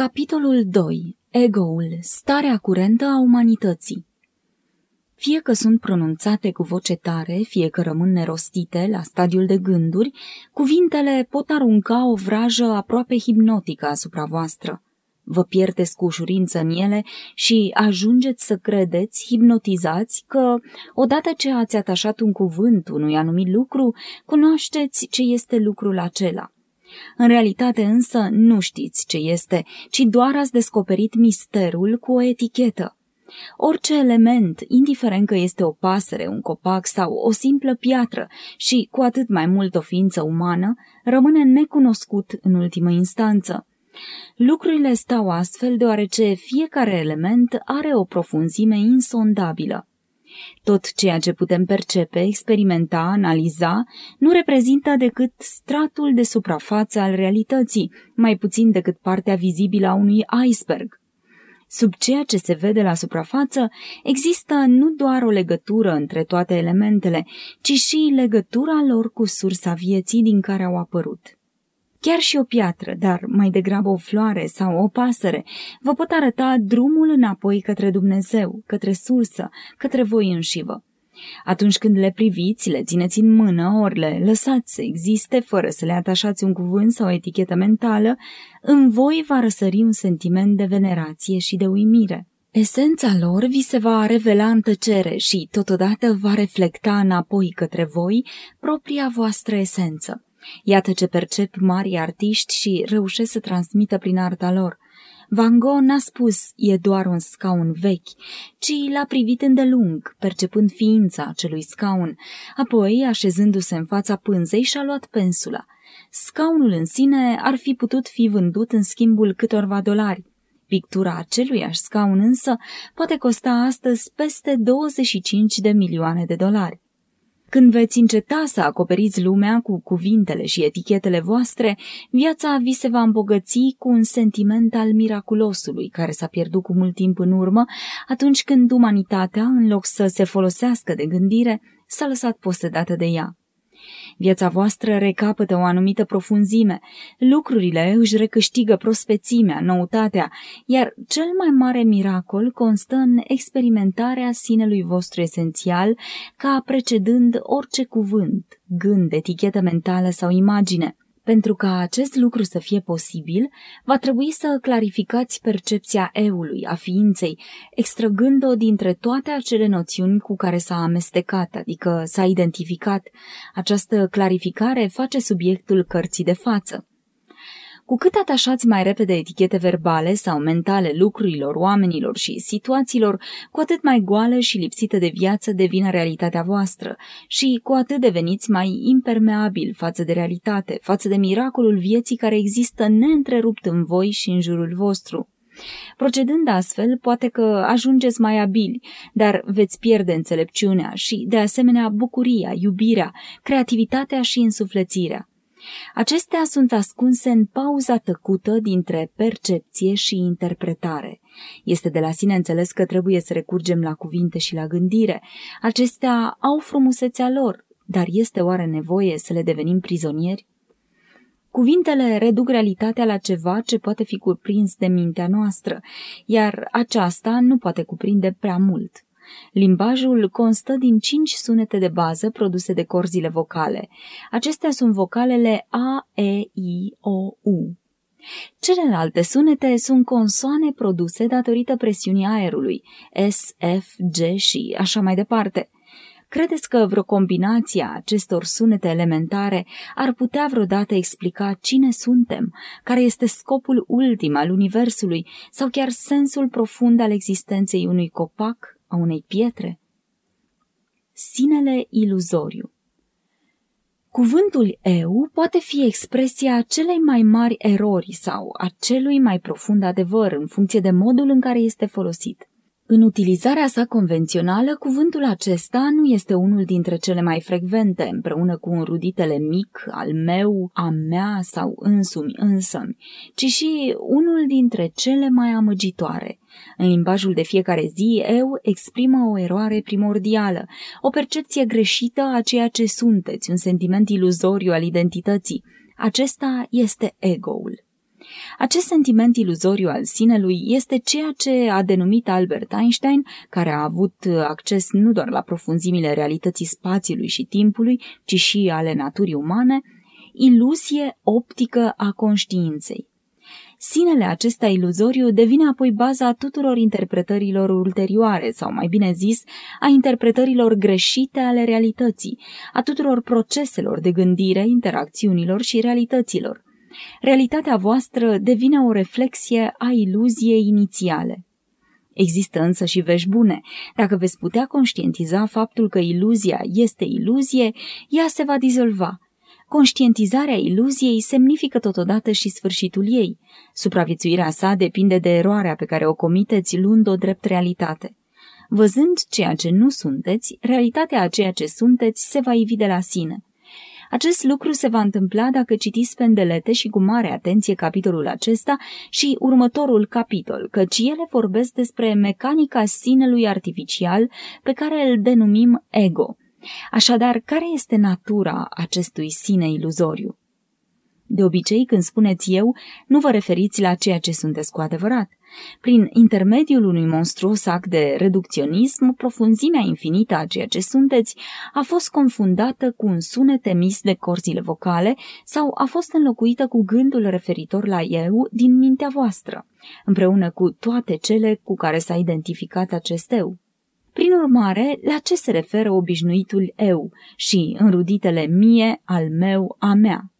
Capitolul 2. Egoul, starea curentă a umanității. Fie că sunt pronunțate cu voce tare, fie că rămân nerostite la stadiul de gânduri, cuvintele pot arunca o vrajă aproape hipnotică asupra voastră. Vă pierdeți cu ușurință în ele și ajungeți să credeți, hipnotizați, că odată ce ați atașat un cuvânt unui anumit lucru, cunoașteți ce este lucrul acela – în realitate însă nu știți ce este, ci doar ați descoperit misterul cu o etichetă. Orice element, indiferent că este o pasăre, un copac sau o simplă piatră și cu atât mai mult o ființă umană, rămâne necunoscut în ultimă instanță. Lucrurile stau astfel deoarece fiecare element are o profunzime insondabilă. Tot ceea ce putem percepe, experimenta, analiza, nu reprezintă decât stratul de suprafață al realității, mai puțin decât partea vizibilă a unui iceberg. Sub ceea ce se vede la suprafață există nu doar o legătură între toate elementele, ci și legătura lor cu sursa vieții din care au apărut. Chiar și o piatră, dar mai degrabă o floare sau o pasăre, vă pot arăta drumul înapoi către Dumnezeu, către sursă, către voi înșivă. Atunci când le priviți, le țineți în mână, ori le lăsați să existe fără să le atașați un cuvânt sau o etichetă mentală, în voi va răsări un sentiment de venerație și de uimire. Esența lor vi se va revela în tăcere și totodată va reflecta înapoi către voi propria voastră esență. Iată ce percep mari artiști și reușesc să transmită prin arta lor. Van Gogh n-a spus e doar un scaun vechi, ci l-a privit îndelung, percepând ființa acelui scaun. Apoi, așezându-se în fața pânzei, și-a luat pensula. Scaunul în sine ar fi putut fi vândut în schimbul câtorva dolari. Pictura aceluiași scaun însă poate costa astăzi peste 25 de milioane de dolari. Când veți înceta să acoperiți lumea cu cuvintele și etichetele voastre, viața vi se va îmbogăți cu un sentiment al miraculosului care s-a pierdut cu mult timp în urmă, atunci când umanitatea, în loc să se folosească de gândire, s-a lăsat posedată de ea. Viața voastră recapătă o anumită profunzime, lucrurile își recâștigă prospețimea, noutatea, iar cel mai mare miracol constă în experimentarea sinelui vostru esențial ca precedând orice cuvânt, gând, etichetă mentală sau imagine. Pentru ca acest lucru să fie posibil, va trebui să clarificați percepția eului, a ființei, extrăgând-o dintre toate acele noțiuni cu care s-a amestecat, adică s-a identificat. Această clarificare face subiectul cărții de față. Cu cât atașați mai repede etichete verbale sau mentale lucrurilor, oamenilor și situațiilor, cu atât mai goală și lipsită de viață devine realitatea voastră și cu atât deveniți mai impermeabil față de realitate, față de miracolul vieții care există neîntrerupt în voi și în jurul vostru. Procedând astfel, poate că ajungeți mai abili, dar veți pierde înțelepciunea și, de asemenea, bucuria, iubirea, creativitatea și însuflețirea. Acestea sunt ascunse în pauza tăcută dintre percepție și interpretare. Este de la sine înțeles că trebuie să recurgem la cuvinte și la gândire. Acestea au frumusețea lor, dar este oare nevoie să le devenim prizonieri? Cuvintele reduc realitatea la ceva ce poate fi cuprins de mintea noastră, iar aceasta nu poate cuprinde prea mult. Limbajul constă din cinci sunete de bază produse de corzile vocale. Acestea sunt vocalele A, E, I, O, U. Celelalte sunete sunt consoane produse datorită presiunii aerului, S, F, G și așa mai departe. Credeți că vreo combinație a acestor sunete elementare ar putea vreodată explica cine suntem, care este scopul ultim al Universului sau chiar sensul profund al existenței unui copac a unei pietre? Sinele iluzoriu Cuvântul eu poate fi expresia celei mai mari erori sau a celui mai profund adevăr în funcție de modul în care este folosit. În utilizarea sa convențională, cuvântul acesta nu este unul dintre cele mai frecvente, împreună cu înruditele mic, al meu, a mea sau însumi, însămi, ci și unul dintre cele mai amăgitoare. În limbajul de fiecare zi, eu exprimă o eroare primordială, o percepție greșită a ceea ce sunteți, un sentiment iluzoriu al identității. Acesta este ego-ul. Acest sentiment iluzoriu al sinelui este ceea ce a denumit Albert Einstein, care a avut acces nu doar la profunzimile realității spațiului și timpului, ci și ale naturii umane, iluzie optică a conștiinței. Sinele acesta iluzoriu devine apoi baza tuturor interpretărilor ulterioare, sau mai bine zis, a interpretărilor greșite ale realității, a tuturor proceselor de gândire, interacțiunilor și realităților. Realitatea voastră devine o reflexie a iluziei inițiale. Există însă și vești bune. Dacă veți putea conștientiza faptul că iluzia este iluzie, ea se va dizolva – Conștientizarea iluziei semnifică totodată și sfârșitul ei. Supraviețuirea sa depinde de eroarea pe care o comiteți luând-o drept realitate. Văzând ceea ce nu sunteți, realitatea a ceea ce sunteți se va ivi de la sine. Acest lucru se va întâmpla dacă citiți pendelete și cu mare atenție capitolul acesta și următorul capitol, căci ele vorbesc despre mecanica sinelui artificial pe care îl denumim ego – Așadar, care este natura acestui sine iluzoriu? De obicei, când spuneți eu, nu vă referiți la ceea ce sunteți cu adevărat. Prin intermediul unui monstruos act de reducționism, profunzimea infinită a ceea ce sunteți a fost confundată cu un sunet emis de corzile vocale sau a fost înlocuită cu gândul referitor la eu din mintea voastră, împreună cu toate cele cu care s-a identificat acest eu. Prin urmare, la ce se referă obișnuitul eu și înruditele mie, al meu, a mea?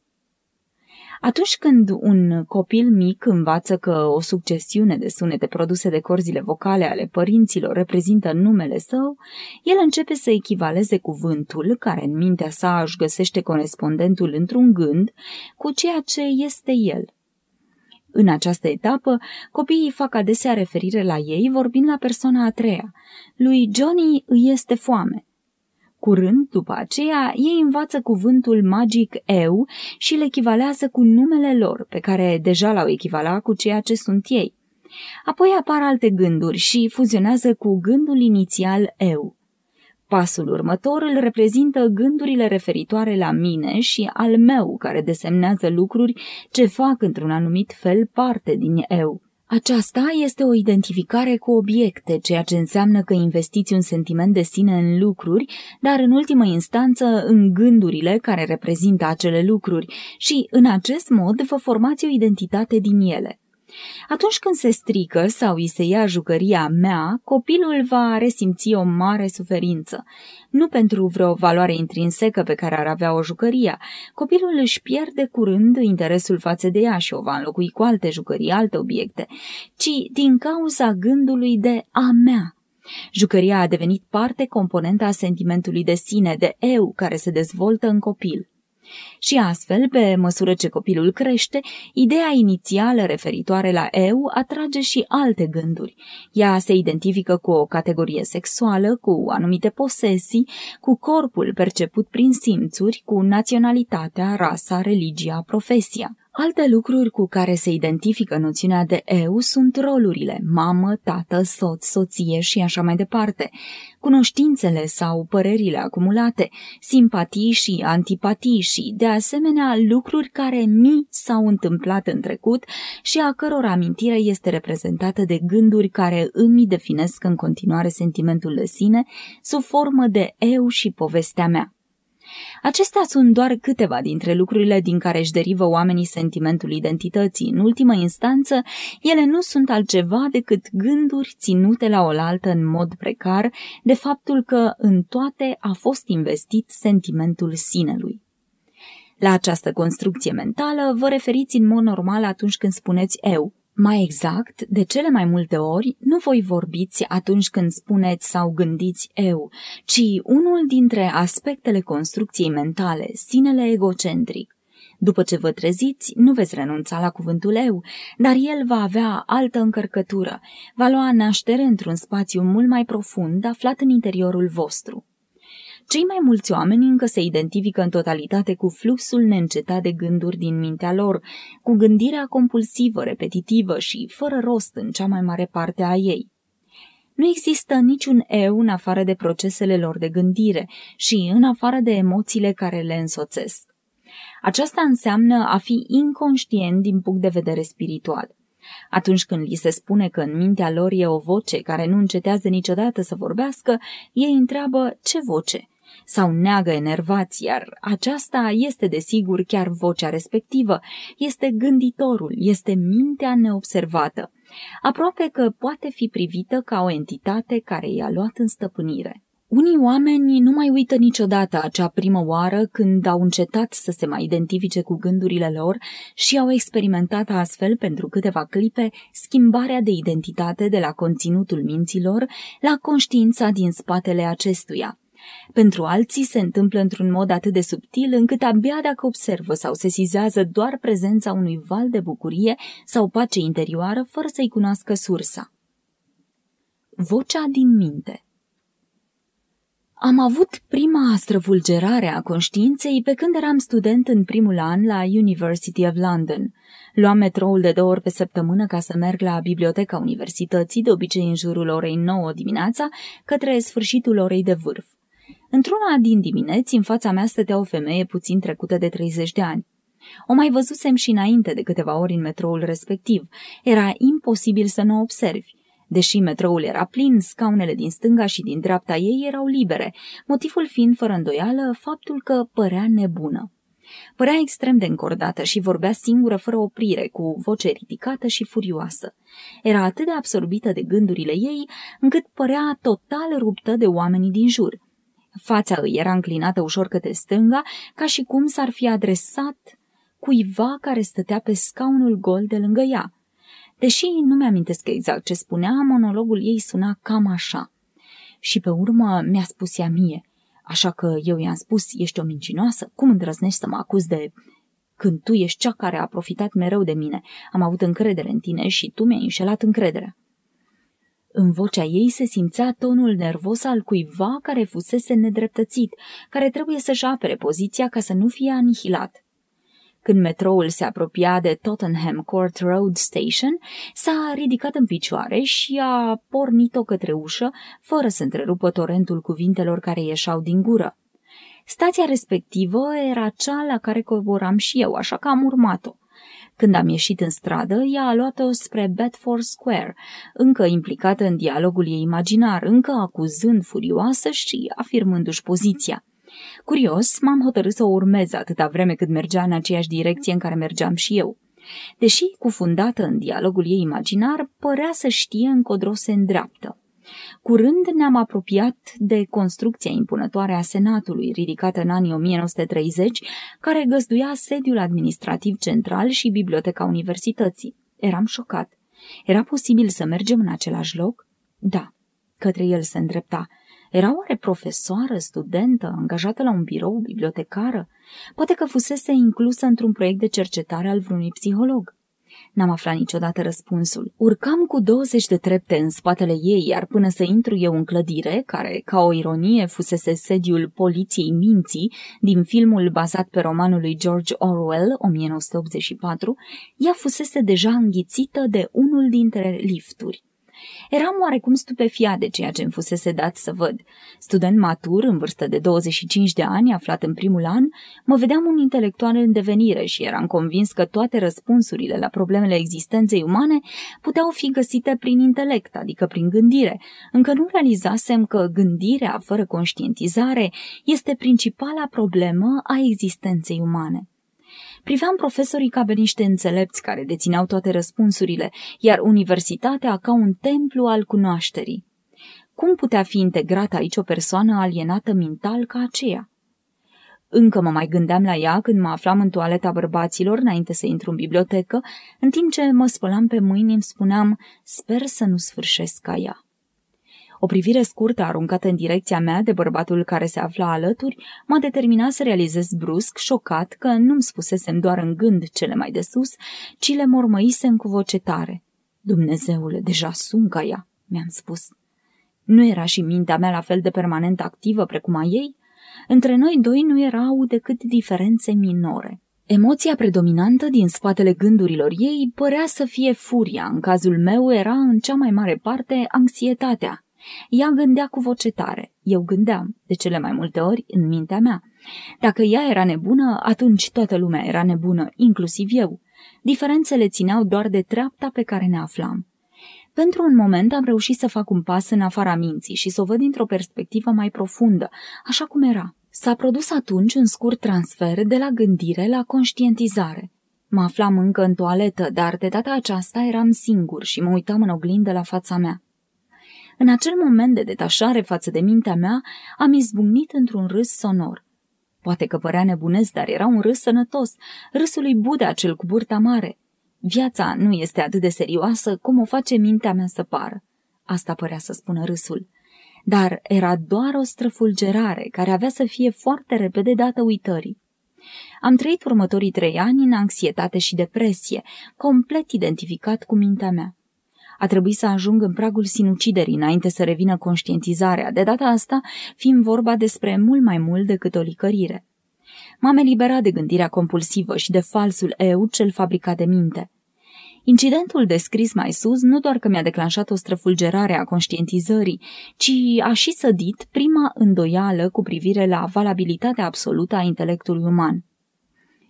Atunci când un copil mic învață că o succesiune de sunete produse de corzile vocale ale părinților reprezintă numele său, el începe să echivaleze cuvântul, care în mintea sa își găsește corespondentul într-un gând, cu ceea ce este el – în această etapă, copiii fac adesea referire la ei vorbind la persoana a treia. Lui Johnny îi este foame. Curând, după aceea, ei învață cuvântul magic eu și îl echivalează cu numele lor, pe care deja l-au echivalat cu ceea ce sunt ei. Apoi apar alte gânduri și fuzionează cu gândul inițial eu. Pasul următor îl reprezintă gândurile referitoare la mine și al meu, care desemnează lucruri ce fac într-un anumit fel parte din eu. Aceasta este o identificare cu obiecte, ceea ce înseamnă că investiți un sentiment de sine în lucruri, dar în ultimă instanță în gândurile care reprezintă acele lucruri și, în acest mod, vă formați o identitate din ele. Atunci când se strică sau îi se ia jucăria mea, copilul va resimți o mare suferință. Nu pentru vreo valoare intrinsecă pe care ar avea o jucăria. Copilul își pierde curând interesul față de ea și o va înlocui cu alte jucării, alte obiecte, ci din cauza gândului de a mea. Jucăria a devenit parte componentă a sentimentului de sine, de eu, care se dezvoltă în copil. Și astfel, pe măsură ce copilul crește, ideea inițială referitoare la eu atrage și alte gânduri. Ea se identifică cu o categorie sexuală, cu anumite posesii, cu corpul perceput prin simțuri, cu naționalitatea, rasa, religia, profesia. Alte lucruri cu care se identifică noțiunea de eu sunt rolurile, mamă, tată, soț, soție și așa mai departe, cunoștințele sau părerile acumulate, simpatii și antipatii și, de asemenea, lucruri care mi s-au întâmplat în trecut și a căror amintire este reprezentată de gânduri care îmi definesc în continuare sentimentul de sine sub formă de eu și povestea mea. Acestea sunt doar câteva dintre lucrurile din care își derivă oamenii sentimentul identității. În ultimă instanță, ele nu sunt altceva decât gânduri ținute la oaltă în mod precar de faptul că în toate a fost investit sentimentul sinelui. La această construcție mentală vă referiți în mod normal atunci când spuneți eu, mai exact, de cele mai multe ori, nu voi vorbiți atunci când spuneți sau gândiți eu, ci unul dintre aspectele construcției mentale, sinele egocentric. După ce vă treziți, nu veți renunța la cuvântul eu, dar el va avea altă încărcătură, va lua naștere într-un spațiu mult mai profund aflat în interiorul vostru. Cei mai mulți oameni încă se identifică în totalitate cu fluxul neîncetat de gânduri din mintea lor, cu gândirea compulsivă, repetitivă și fără rost în cea mai mare parte a ei. Nu există niciun eu în afară de procesele lor de gândire și în afară de emoțiile care le însoțesc. Aceasta înseamnă a fi inconștient din punct de vedere spiritual. Atunci când li se spune că în mintea lor e o voce care nu încetează niciodată să vorbească, ei întreabă ce voce sau neagă enervați, iar aceasta este desigur chiar vocea respectivă, este gânditorul, este mintea neobservată, aproape că poate fi privită ca o entitate care i-a luat în stăpânire. Unii oameni nu mai uită niciodată acea primă oară când au încetat să se mai identifice cu gândurile lor și au experimentat astfel pentru câteva clipe schimbarea de identitate de la conținutul minților la conștiința din spatele acestuia. Pentru alții se întâmplă într-un mod atât de subtil încât abia dacă observă sau sesizează doar prezența unui val de bucurie sau pace interioară fără să-i cunoască sursa. Vocea din minte am avut prima străvulgerare a conștiinței pe când eram student în primul an la University of London. Luam metroul de două ori pe săptămână ca să merg la biblioteca universității, de obicei în jurul orei 9 dimineața, către sfârșitul orei de vârf. Într-una din dimineți, în fața mea stătea o femeie puțin trecută de 30 de ani. O mai văzusem și înainte de câteva ori în metroul respectiv. Era imposibil să nu o observi. Deși metroul era plin, scaunele din stânga și din dreapta ei erau libere, motivul fiind fără îndoială faptul că părea nebună. Părea extrem de încordată și vorbea singură fără oprire, cu voce ridicată și furioasă. Era atât de absorbită de gândurile ei, încât părea total ruptă de oamenii din jur. Fața îi era înclinată ușor către stânga, ca și cum s-ar fi adresat cuiva care stătea pe scaunul gol de lângă ea. Deși nu mi-amintesc exact ce spunea, monologul ei suna cam așa. Și pe urmă mi-a spus ea mie, așa că eu i-am spus, ești o mincinoasă, cum îndrăznești să mă acuz de... Când tu ești cea care a profitat mereu de mine, am avut încredere în tine și tu mi-ai înșelat încrederea. În vocea ei se simțea tonul nervos al cuiva care fusese nedreptățit, care trebuie să-și apere poziția ca să nu fie anihilat. Când metroul se apropia de Tottenham Court Road Station, s-a ridicat în picioare și a pornit-o către ușă, fără să întrerupă torentul cuvintelor care ieșau din gură. Stația respectivă era cea la care coboram și eu, așa că am urmat-o. Când am ieșit în stradă, ea a luat-o spre Bedford Square, încă implicată în dialogul ei imaginar, încă acuzând furioasă și afirmându-și poziția. Curios, m-am hotărât să o urmez atâta vreme cât mergea în aceeași direcție în care mergeam și eu. Deși cufundată în dialogul ei imaginar, părea să știe încotro se îndreaptă. Curând ne-am apropiat de construcția impunătoare a Senatului, ridicată în anii 1930, care găzduia sediul administrativ central și biblioteca universității. Eram șocat. Era posibil să mergem în același loc? Da. Către el se îndrepta. Era oare profesoară, studentă, angajată la un birou, bibliotecară? Poate că fusese inclusă într-un proiect de cercetare al vreunui psiholog. N-am aflat niciodată răspunsul. Urcam cu 20 de trepte în spatele ei, iar până să intru eu în clădire, care, ca o ironie, fusese sediul poliției minții din filmul bazat pe romanul lui George Orwell, 1984, ea fusese deja înghițită de unul dintre lifturi. Eram oarecum stupefiat de ceea ce îmi fusese dat să văd. Student matur, în vârstă de 25 de ani, aflat în primul an, mă vedeam un intelectual în devenire și eram convins că toate răspunsurile la problemele existenței umane puteau fi găsite prin intelect, adică prin gândire. Încă nu realizasem că gândirea fără conștientizare este principala problemă a existenței umane. Priveam profesorii ca pe niște înțelepți care dețineau toate răspunsurile, iar universitatea ca un templu al cunoașterii. Cum putea fi integrată aici o persoană alienată mental ca aceea? Încă mă mai gândeam la ea când mă aflam în toaleta bărbaților înainte să intru în bibliotecă, în timp ce mă spălam pe mâini îmi spuneam, sper să nu sfârșesc ca ea. O privire scurtă aruncată în direcția mea de bărbatul care se afla alături m-a determinat să realizez brusc, șocat, că nu-mi spusesem doar în gând cele mai de sus, ci le mormăisem cu voce tare. Dumnezeule, deja sunt ca ea, mi-am spus. Nu era și mintea mea la fel de permanent activă precum a ei? Între noi doi nu erau decât diferențe minore. Emoția predominantă din spatele gândurilor ei părea să fie furia, în cazul meu era în cea mai mare parte anxietatea. Ea gândea cu voce tare. Eu gândeam, de cele mai multe ori, în mintea mea. Dacă ea era nebună, atunci toată lumea era nebună, inclusiv eu. Diferențele țineau doar de treapta pe care ne aflam. Pentru un moment am reușit să fac un pas în afara minții și să o văd dintr-o perspectivă mai profundă, așa cum era. S-a produs atunci un scurt transfer de la gândire la conștientizare. Mă aflam încă în toaletă, dar de data aceasta eram singur și mă uitam în oglindă la fața mea. În acel moment de detașare față de mintea mea, am izbucnit într-un râs sonor. Poate că părea nebunesc, dar era un râs sănătos, râsul lui Buddha cel cu burta mare. Viața nu este atât de serioasă cum o face mintea mea să pară. Asta părea să spună râsul. Dar era doar o străfulgerare care avea să fie foarte repede dată uitării. Am trăit următorii trei ani în anxietate și depresie, complet identificat cu mintea mea. A trebuit să ajung în pragul sinuciderii înainte să revină conștientizarea, de data asta fiind vorba despre mult mai mult decât o licărire. M-am eliberat de gândirea compulsivă și de falsul eu cel fabricat de minte. Incidentul descris mai sus nu doar că mi-a declanșat o străfulgerare a conștientizării, ci a și sădit prima îndoială cu privire la valabilitatea absolută a intelectului uman.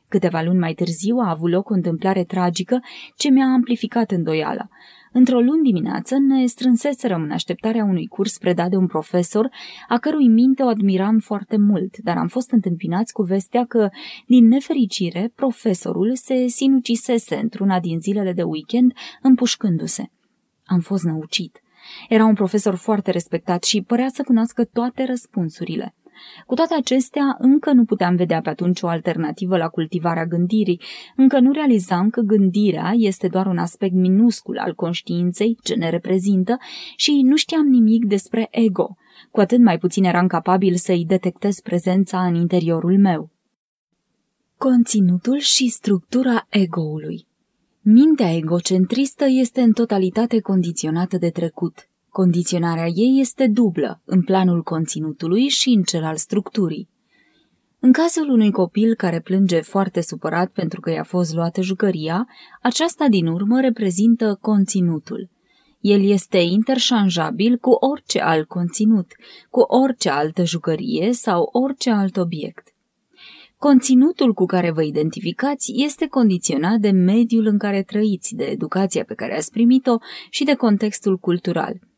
Câteva luni mai târziu a avut loc o întâmplare tragică ce mi-a amplificat îndoiala. Într-o luni dimineață ne strânseserăm în așteptarea unui curs predat de un profesor, a cărui minte o admiram foarte mult, dar am fost întâmpinați cu vestea că, din nefericire, profesorul se sinucisese într-una din zilele de weekend, împușcându-se. Am fost năucit. Era un profesor foarte respectat și părea să cunoască toate răspunsurile. Cu toate acestea, încă nu puteam vedea pe atunci o alternativă la cultivarea gândirii, încă nu realizam că gândirea este doar un aspect minuscul al conștiinței ce ne reprezintă și nu știam nimic despre ego, cu atât mai puțin eram capabil să-i detectez prezența în interiorul meu. Conținutul și structura egoului Mintea egocentristă este în totalitate condiționată de trecut. Condiționarea ei este dublă, în planul conținutului și în cel al structurii. În cazul unui copil care plânge foarte supărat pentru că i-a fost luată jucăria, aceasta din urmă reprezintă conținutul. El este interșanjabil cu orice alt conținut, cu orice altă jucărie sau orice alt obiect. Conținutul cu care vă identificați este condiționat de mediul în care trăiți, de educația pe care ați primit-o și de contextul cultural –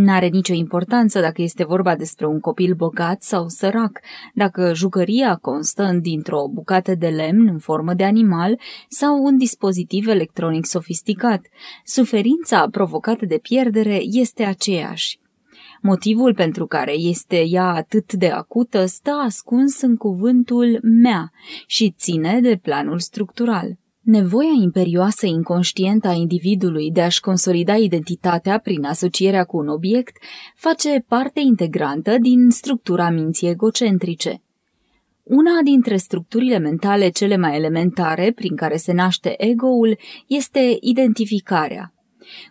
N-are nicio importanță dacă este vorba despre un copil bogat sau sărac, dacă jucăria constă dintr-o bucată de lemn în formă de animal sau un dispozitiv electronic sofisticat. Suferința provocată de pierdere este aceeași. Motivul pentru care este ea atât de acută stă ascuns în cuvântul mea și ține de planul structural. Nevoia imperioasă inconștientă a individului de a-și consolida identitatea prin asocierea cu un obiect face parte integrantă din structura minții egocentrice. Una dintre structurile mentale cele mai elementare prin care se naște ego-ul este identificarea.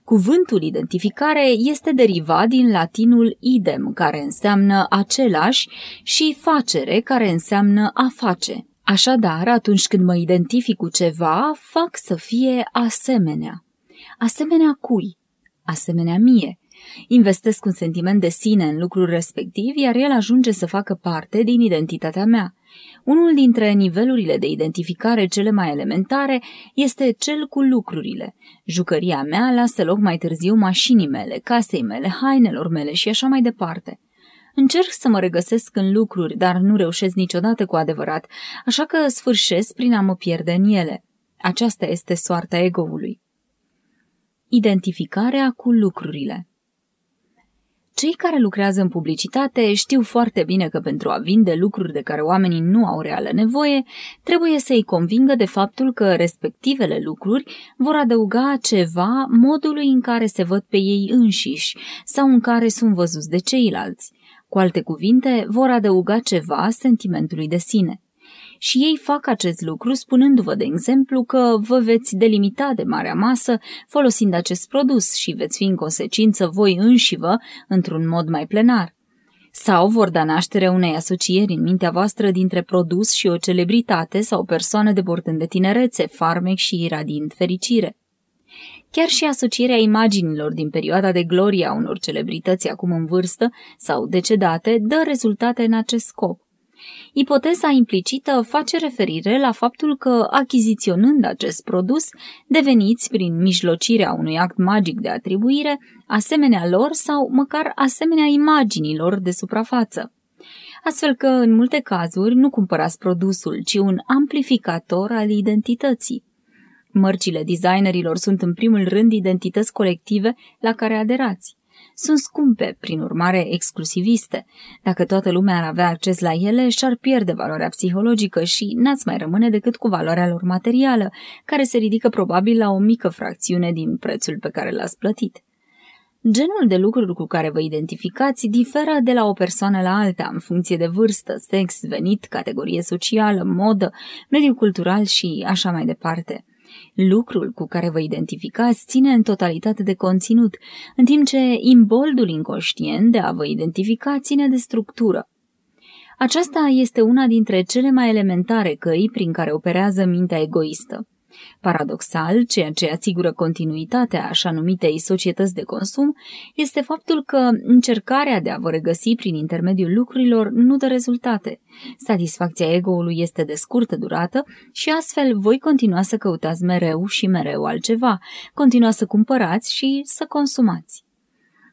Cuvântul identificare este derivat din latinul idem, care înseamnă același, și facere, care înseamnă a face. Așadar, atunci când mă identific cu ceva, fac să fie asemenea. Asemenea cui? Asemenea mie. Investesc un sentiment de sine în lucrul respectiv, iar el ajunge să facă parte din identitatea mea. Unul dintre nivelurile de identificare cele mai elementare este cel cu lucrurile. Jucăria mea lasă loc mai târziu mașinii mele, casei mele, hainelor mele și așa mai departe. Încerc să mă regăsesc în lucruri, dar nu reușesc niciodată cu adevărat, așa că sfârșesc prin a mă pierde în ele. Aceasta este soarta egoului. Identificarea cu lucrurile Cei care lucrează în publicitate știu foarte bine că pentru a vinde lucruri de care oamenii nu au reală nevoie, trebuie să-i convingă de faptul că respectivele lucruri vor adăuga ceva modului în care se văd pe ei înșiși sau în care sunt văzuți de ceilalți. Cu alte cuvinte, vor adăuga ceva sentimentului de sine. Și ei fac acest lucru spunându-vă, de exemplu, că vă veți delimita de marea masă folosind acest produs și veți fi în consecință voi înșivă într-un mod mai plenar. Sau vor da naștere unei asocieri în mintea voastră dintre produs și o celebritate sau persoană de de tinerețe, farmec și iradind fericire. Chiar și asocierea imaginilor din perioada de glorie a unor celebrități acum în vârstă sau decedate dă rezultate în acest scop. Ipoteza implicită face referire la faptul că, achiziționând acest produs, deveniți, prin mijlocirea unui act magic de atribuire, asemenea lor sau măcar asemenea imaginilor de suprafață. Astfel că, în multe cazuri, nu cumpărați produsul, ci un amplificator al identității. Mărcile designerilor sunt în primul rând identități colective la care aderați. Sunt scumpe, prin urmare exclusiviste. Dacă toată lumea ar avea acces la ele, și-ar pierde valoarea psihologică și n-ați mai rămâne decât cu valoarea lor materială, care se ridică probabil la o mică fracțiune din prețul pe care l-ați plătit. Genul de lucruri cu care vă identificați diferă de la o persoană la alta în funcție de vârstă, sex, venit, categorie socială, modă, mediu cultural și așa mai departe. Lucrul cu care vă identificați ține în totalitate de conținut, în timp ce imboldul inconștient de a vă identifica ține de structură. Aceasta este una dintre cele mai elementare căi prin care operează mintea egoistă. Paradoxal, ceea ce asigură continuitatea așa numitei societăți de consum este faptul că încercarea de a vă regăsi prin intermediul lucrurilor nu dă rezultate. Satisfacția ego-ului este de scurtă durată și astfel voi continua să căutați mereu și mereu altceva, continua să cumpărați și să consumați.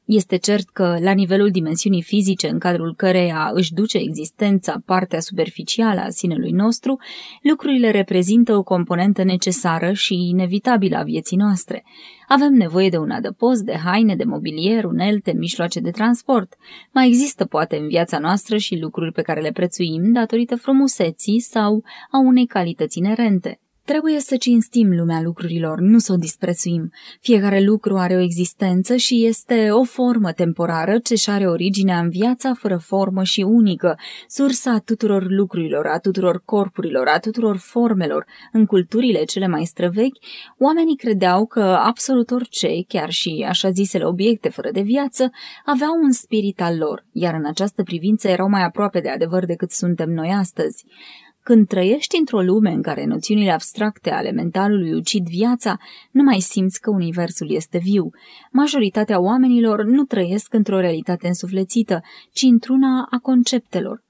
Este cert că, la nivelul dimensiunii fizice în cadrul căreia își duce existența partea superficială a sinelui nostru, lucrurile reprezintă o componentă necesară și inevitabilă a vieții noastre. Avem nevoie de un adăpost, de haine, de mobilier, unelte, mijloace de transport. Mai există poate în viața noastră și lucruri pe care le prețuim datorită frumuseții sau a unei calități inerente. Trebuie să cinstim lumea lucrurilor, nu să o disprețuim. Fiecare lucru are o existență și este o formă temporară ce și are originea în viața fără formă și unică, sursa tuturor lucrurilor, a tuturor corpurilor, a tuturor formelor. În culturile cele mai străvechi, oamenii credeau că absolut orice, chiar și așa zisele obiecte fără de viață, aveau un spirit al lor, iar în această privință erau mai aproape de adevăr decât suntem noi astăzi. Când trăiești într-o lume în care noțiunile abstracte ale mentalului ucid viața, nu mai simți că universul este viu. Majoritatea oamenilor nu trăiesc într-o realitate însuflețită, ci într-una a conceptelor.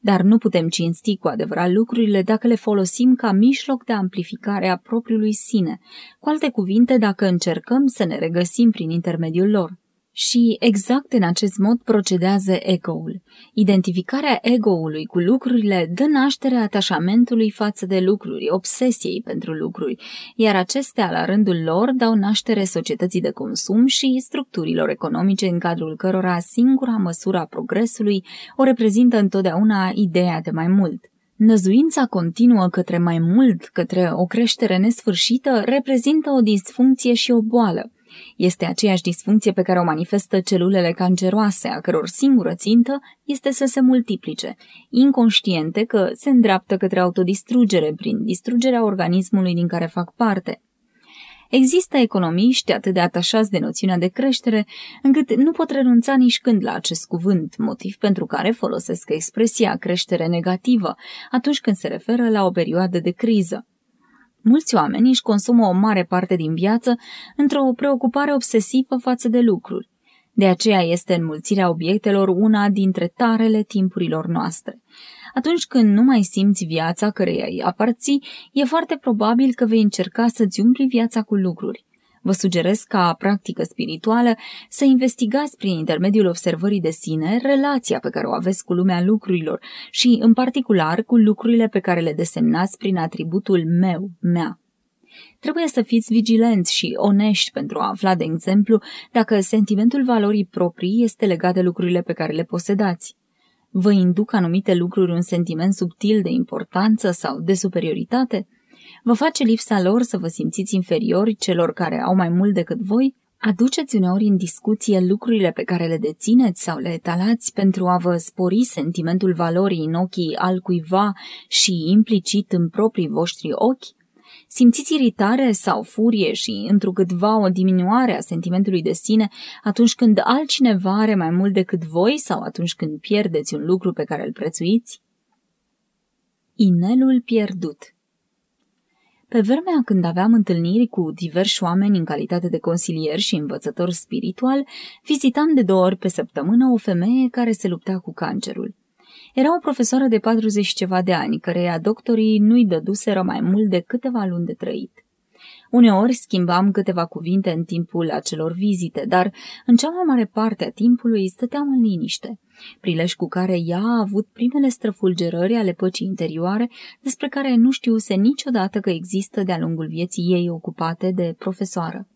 Dar nu putem cinsti cu adevărat lucrurile dacă le folosim ca mijloc de amplificare a propriului sine, cu alte cuvinte dacă încercăm să ne regăsim prin intermediul lor. Și exact în acest mod procedează ego-ul. Identificarea ego-ului cu lucrurile dă naștere atașamentului față de lucruri, obsesiei pentru lucruri, iar acestea, la rândul lor, dau naștere societății de consum și structurilor economice în cadrul cărora singura măsură a progresului o reprezintă întotdeauna ideea de mai mult. Năzuința continuă către mai mult, către o creștere nesfârșită, reprezintă o disfuncție și o boală. Este aceeași disfuncție pe care o manifestă celulele canceroase, a căror singură țintă este să se multiplice, inconștiente că se îndreaptă către autodistrugere prin distrugerea organismului din care fac parte. Există economiști atât de atașați de noțiunea de creștere, încât nu pot renunța nici când la acest cuvânt, motiv pentru care folosesc expresia creștere negativă atunci când se referă la o perioadă de criză. Mulți oameni își consumă o mare parte din viață într-o preocupare obsesivă față de lucruri. De aceea este înmulțirea obiectelor una dintre tarele timpurilor noastre. Atunci când nu mai simți viața căreia îi aparții, e foarte probabil că vei încerca să-ți umpli viața cu lucruri. Vă sugerez ca practică spirituală să investigați prin intermediul observării de sine relația pe care o aveți cu lumea lucrurilor și, în particular, cu lucrurile pe care le desemnați prin atributul meu, mea. Trebuie să fiți vigilenți și onești pentru a afla, de exemplu, dacă sentimentul valorii proprii este legat de lucrurile pe care le posedați. Vă induc anumite lucruri un sentiment subtil de importanță sau de superioritate? Vă face lipsa lor să vă simțiți inferiori celor care au mai mult decât voi? Aduceți uneori în discuție lucrurile pe care le dețineți sau le etalați pentru a vă spori sentimentul valorii în ochii al cuiva și implicit în proprii voștri ochi? Simțiți iritare sau furie și întrucâtva o diminuare a sentimentului de sine atunci când altcineva are mai mult decât voi sau atunci când pierdeți un lucru pe care îl prețuiți? Inelul pierdut Pe vremea când aveam întâlniri cu diversi oameni în calitate de consilier și învățător spiritual, vizitam de două ori pe săptămână o femeie care se lupta cu cancerul. Era o profesoară de 40 ceva de ani, căreia doctorii nu-i dăduseră mai mult de câteva luni de trăit. Uneori schimbam câteva cuvinte în timpul acelor vizite, dar în cea mai mare parte a timpului stăteam în liniște, prilej cu care ea a avut primele străfulgerări ale păcii interioare despre care nu știuse niciodată că există de-a lungul vieții ei ocupate de profesoară.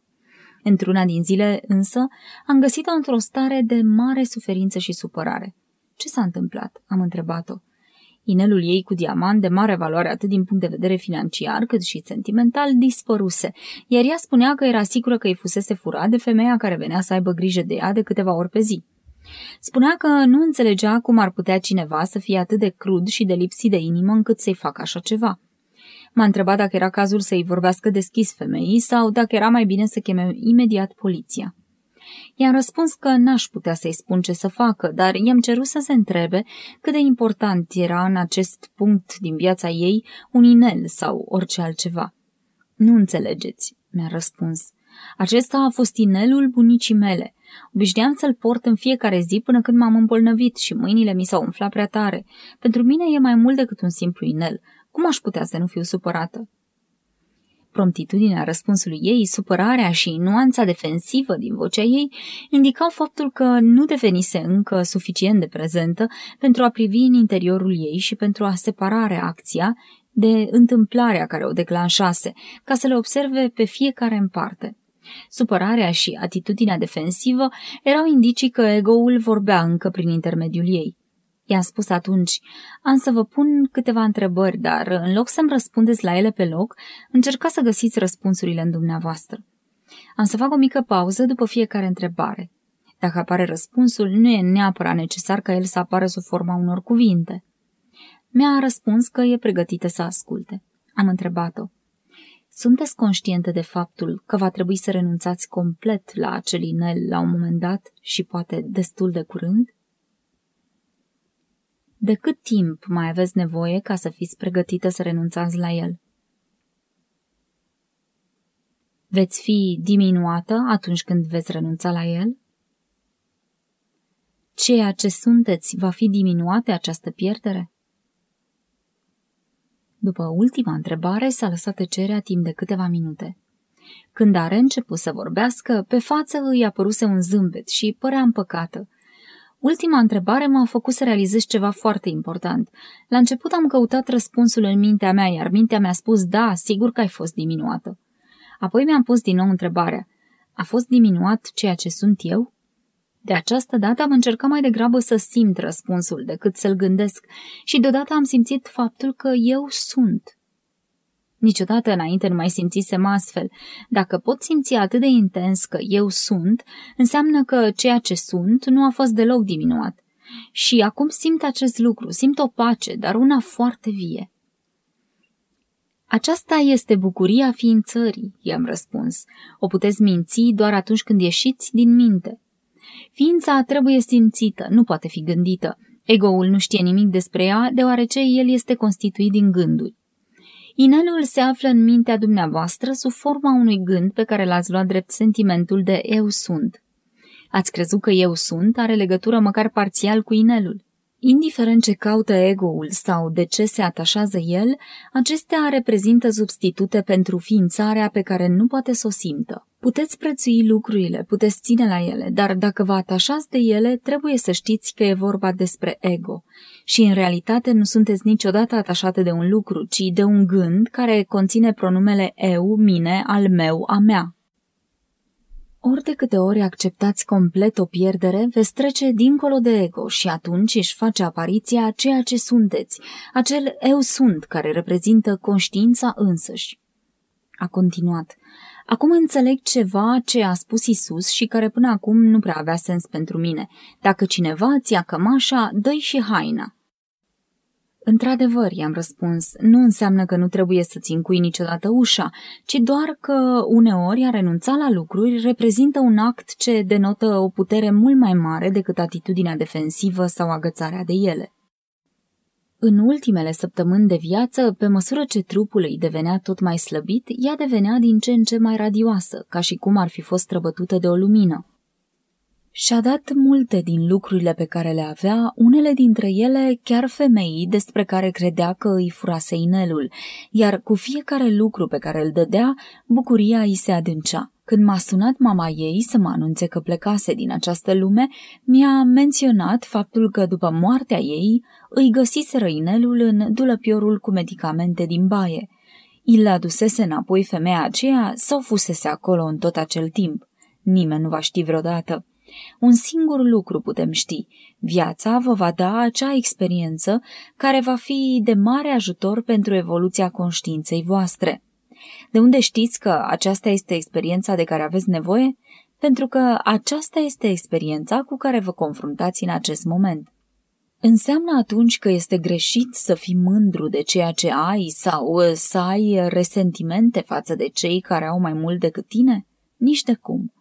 Într-una din zile însă am găsit-o într-o stare de mare suferință și supărare. Ce s-a întâmplat?" am întrebat-o. Inelul ei cu diamant de mare valoare atât din punct de vedere financiar cât și sentimental dispăruse, iar ea spunea că era sigură că îi fusese furat de femeia care venea să aibă grijă de ea de câteva ori pe zi. Spunea că nu înțelegea cum ar putea cineva să fie atât de crud și de lipsit de inimă încât să-i facă așa ceva. M-a întrebat dacă era cazul să-i vorbească deschis femeii sau dacă era mai bine să cheme imediat poliția. I-am răspuns că n-aș putea să-i spun ce să facă, dar i-am cerut să se întrebe cât de important era în acest punct din viața ei un inel sau orice altceva. Nu înțelegeți, mi-a răspuns. Acesta a fost inelul bunicii mele. Obișnuiam să-l port în fiecare zi până când m-am îmbolnăvit și mâinile mi s-au umflat prea tare. Pentru mine e mai mult decât un simplu inel. Cum aș putea să nu fiu supărată? Promptitudinea răspunsului ei, supărarea și nuanța defensivă din vocea ei indicau faptul că nu devenise încă suficient de prezentă pentru a privi în interiorul ei și pentru a separa reacția de întâmplarea care o declanșase, ca să le observe pe fiecare în parte. Supărarea și atitudinea defensivă erau indicii că ego-ul vorbea încă prin intermediul ei. I-am spus atunci, am să vă pun câteva întrebări, dar în loc să-mi răspundeți la ele pe loc, încercați să găsiți răspunsurile în dumneavoastră. Am să fac o mică pauză după fiecare întrebare. Dacă apare răspunsul, nu e neapărat necesar ca el să apară sub forma unor cuvinte. Mi-a răspuns că e pregătită să asculte. Am întrebat-o. Sunteți conștientă de faptul că va trebui să renunțați complet la acel inel la un moment dat și poate destul de curând? De cât timp mai aveți nevoie ca să fiți pregătită să renunțați la el? Veți fi diminuată atunci când veți renunța la el? Ceea ce sunteți va fi diminuat de această pierdere? După ultima întrebare s-a lăsat tăcerea timp de câteva minute. Când are început să vorbească, pe față îi apăruse un zâmbet și părea împăcată. Ultima întrebare m-a făcut să realizez ceva foarte important. La început am căutat răspunsul în mintea mea, iar mintea mi-a spus da, sigur că ai fost diminuată. Apoi mi-am pus din nou întrebarea. A fost diminuat ceea ce sunt eu? De această dată am încercat mai degrabă să simt răspunsul decât să-l gândesc și deodată am simțit faptul că eu sunt. Niciodată înainte nu mai simțisem astfel. Dacă pot simți atât de intens că eu sunt, înseamnă că ceea ce sunt nu a fost deloc diminuat. Și acum simt acest lucru, simt o pace, dar una foarte vie. Aceasta este bucuria ființării, i-am răspuns. O puteți minți doar atunci când ieșiți din minte. Ființa trebuie simțită, nu poate fi gândită. Ego-ul nu știe nimic despre ea, deoarece el este constituit din gânduri. Inelul se află în mintea dumneavoastră sub forma unui gând pe care l-ați luat drept sentimentul de eu sunt. Ați crezut că eu sunt are legătură măcar parțial cu inelul. Indiferent ce caută ego-ul sau de ce se atașează el, acestea reprezintă substitute pentru ființarea pe care nu poate să o simtă. Puteți prețui lucrurile, puteți ține la ele, dar dacă vă atașați de ele, trebuie să știți că e vorba despre ego. Și în realitate nu sunteți niciodată atașate de un lucru, ci de un gând care conține pronumele eu, mine, al meu, a mea. Ori de câte ori acceptați complet o pierdere, veți trece dincolo de ego și atunci își face apariția ceea ce sunteți, acel eu sunt care reprezintă conștiința însăși. A continuat. Acum înțeleg ceva ce a spus Isus și care până acum nu prea avea sens pentru mine. Dacă cineva îți ia cămașa, dă și haina. Într-adevăr, i-am răspuns, nu înseamnă că nu trebuie să-ți încui niciodată ușa, ci doar că uneori a renunța la lucruri reprezintă un act ce denotă o putere mult mai mare decât atitudinea defensivă sau agățarea de ele. În ultimele săptămâni de viață, pe măsură ce trupul îi devenea tot mai slăbit, ea devenea din ce în ce mai radioasă, ca și cum ar fi fost străbătută de o lumină. Și-a dat multe din lucrurile pe care le avea, unele dintre ele chiar femeii despre care credea că îi furase inelul, iar cu fiecare lucru pe care îl dădea, bucuria îi se adâncea. Când m-a sunat mama ei să mă anunțe că plecase din această lume, mi-a menționat faptul că după moartea ei îi găsise răinelul în dulăpiorul cu medicamente din baie. I l adusese înapoi femeia aceea sau fusese acolo în tot acel timp. Nimeni nu va ști vreodată. Un singur lucru putem ști. Viața vă va da acea experiență care va fi de mare ajutor pentru evoluția conștiinței voastre. De unde știți că aceasta este experiența de care aveți nevoie? Pentru că aceasta este experiența cu care vă confruntați în acest moment. Înseamnă atunci că este greșit să fii mândru de ceea ce ai sau să ai resentimente față de cei care au mai mult decât tine? Nici de cum.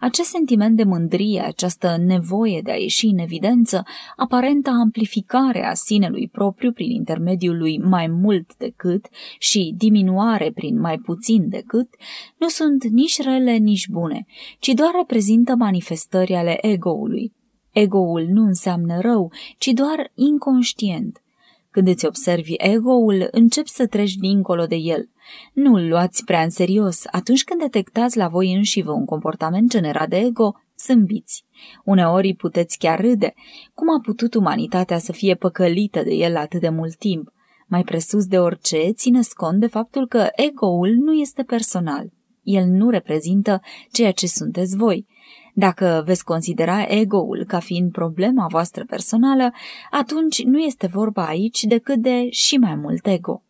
Acest sentiment de mândrie, această nevoie de a ieși în evidență, aparenta amplificare a sinelui propriu prin intermediul lui mai mult decât și diminuare prin mai puțin decât, nu sunt nici rele, nici bune, ci doar reprezintă manifestări ale ego-ului. Ego-ul nu înseamnă rău, ci doar inconștient. Când îți observi ego-ul, începi să treci dincolo de el – nu îl luați prea în serios. Atunci când detectați la voi înșivă un comportament generat de ego, zâmbiți. Uneori puteți chiar râde. Cum a putut umanitatea să fie păcălită de el atât de mult timp? Mai presus de orice, ține cont de faptul că ego-ul nu este personal. El nu reprezintă ceea ce sunteți voi. Dacă veți considera ego-ul ca fiind problema voastră personală, atunci nu este vorba aici decât de și mai mult ego.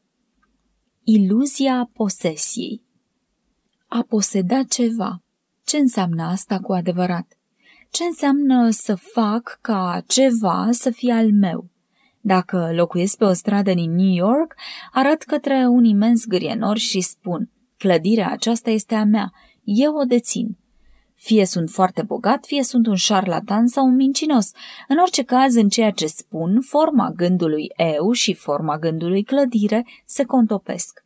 Iluzia posesiei A poseda ceva. Ce înseamnă asta cu adevărat? Ce înseamnă să fac ca ceva să fie al meu? Dacă locuiesc pe o stradă din New York, arăt către un imens gârienor și spun, clădirea aceasta este a mea, eu o dețin. Fie sunt foarte bogat, fie sunt un șarlatan sau un mincinos. În orice caz, în ceea ce spun, forma gândului eu și forma gândului clădire se contopesc.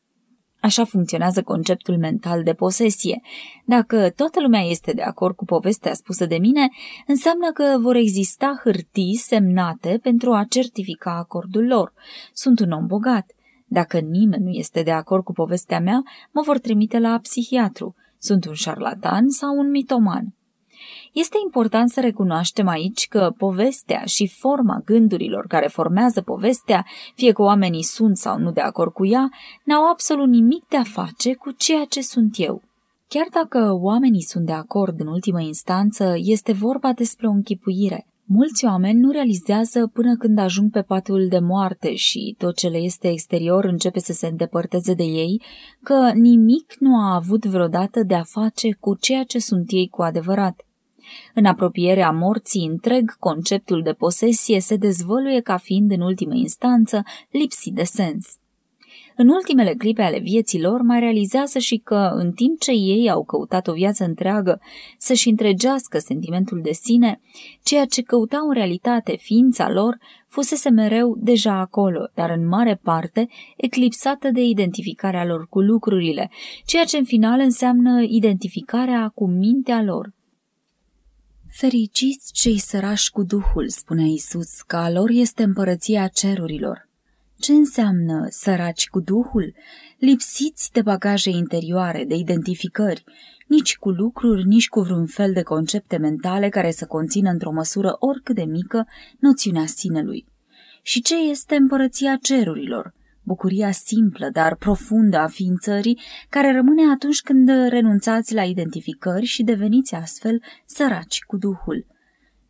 Așa funcționează conceptul mental de posesie. Dacă toată lumea este de acord cu povestea spusă de mine, înseamnă că vor exista hârtii semnate pentru a certifica acordul lor. Sunt un om bogat. Dacă nimeni nu este de acord cu povestea mea, mă vor trimite la psihiatru. Sunt un șarlatan sau un mitoman. Este important să recunoaștem aici că povestea și forma gândurilor care formează povestea, fie că oamenii sunt sau nu de acord cu ea, n-au absolut nimic de a face cu ceea ce sunt eu. Chiar dacă oamenii sunt de acord în ultimă instanță, este vorba despre o închipuire. Mulți oameni nu realizează până când ajung pe patul de moarte și tot ce le este exterior începe să se îndepărteze de ei, că nimic nu a avut vreodată de a face cu ceea ce sunt ei cu adevărat. În apropierea morții, întreg conceptul de posesie se dezvăluie ca fiind în ultimă instanță lipsit de sens. În ultimele clipe ale vieții lor mai realizează și că, în timp ce ei au căutat o viață întreagă să-și întregească sentimentul de sine, ceea ce căutau în realitate ființa lor fusese mereu deja acolo, dar în mare parte eclipsată de identificarea lor cu lucrurile, ceea ce în final înseamnă identificarea cu mintea lor. Fericiți cei sărași cu Duhul, spunea Isus, că a lor este împărăția cerurilor. Ce înseamnă săraci cu Duhul? Lipsiți de bagaje interioare, de identificări, nici cu lucruri, nici cu vreun fel de concepte mentale care să conțină într-o măsură oricât de mică noțiunea sinelui. Și ce este împărăția cerurilor? bucuria simplă, dar profundă a ființării, care rămâne atunci când renunțați la identificări și deveniți astfel săraci cu Duhul.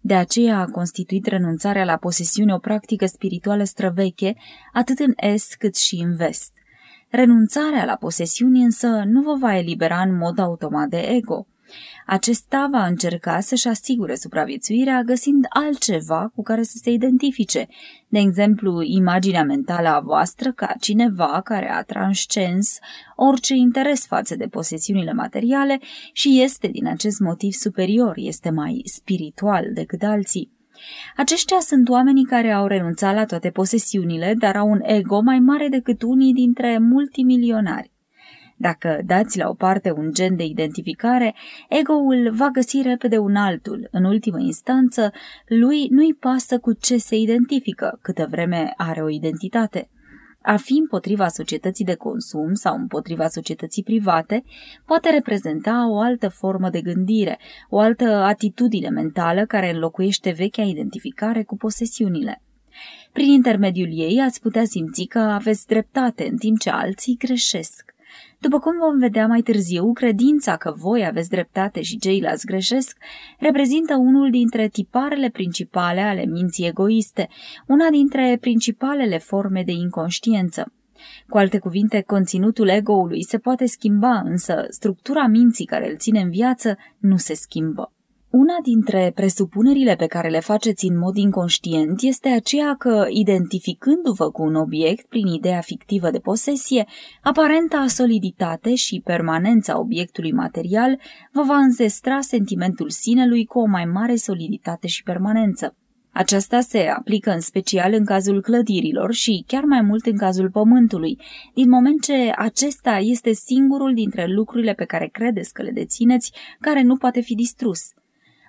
De aceea a constituit renunțarea la posesiune o practică spirituală străveche, atât în est cât și în vest. Renunțarea la posesiuni însă nu vă va elibera în mod automat de ego – acesta va încerca să-și asigure supraviețuirea găsind altceva cu care să se identifice, de exemplu imaginea mentală a voastră ca cineva care a transcens orice interes față de posesiunile materiale și este din acest motiv superior, este mai spiritual decât alții. Aceștia sunt oamenii care au renunțat la toate posesiunile, dar au un ego mai mare decât unii dintre multimilionari. Dacă dați la o parte un gen de identificare, ego-ul va găsi repede un altul. În ultimă instanță, lui nu-i pasă cu ce se identifică, câtă vreme are o identitate. A fi împotriva societății de consum sau împotriva societății private poate reprezenta o altă formă de gândire, o altă atitudine mentală care înlocuiește vechea identificare cu posesiunile. Prin intermediul ei ați putea simți că aveți dreptate în timp ce alții greșesc. După cum vom vedea mai târziu, credința că voi aveți dreptate și ceilalți greșesc reprezintă unul dintre tiparele principale ale minții egoiste, una dintre principalele forme de inconștiență. Cu alte cuvinte, conținutul ego-ului se poate schimba, însă structura minții care îl ține în viață nu se schimbă. Una dintre presupunerile pe care le faceți în mod inconștient este aceea că, identificându-vă cu un obiect prin ideea fictivă de posesie, aparenta soliditate și permanența obiectului material vă va înzestra sentimentul sinelui cu o mai mare soliditate și permanență. Aceasta se aplică în special în cazul clădirilor și chiar mai mult în cazul pământului, din moment ce acesta este singurul dintre lucrurile pe care credeți că le dețineți, care nu poate fi distrus –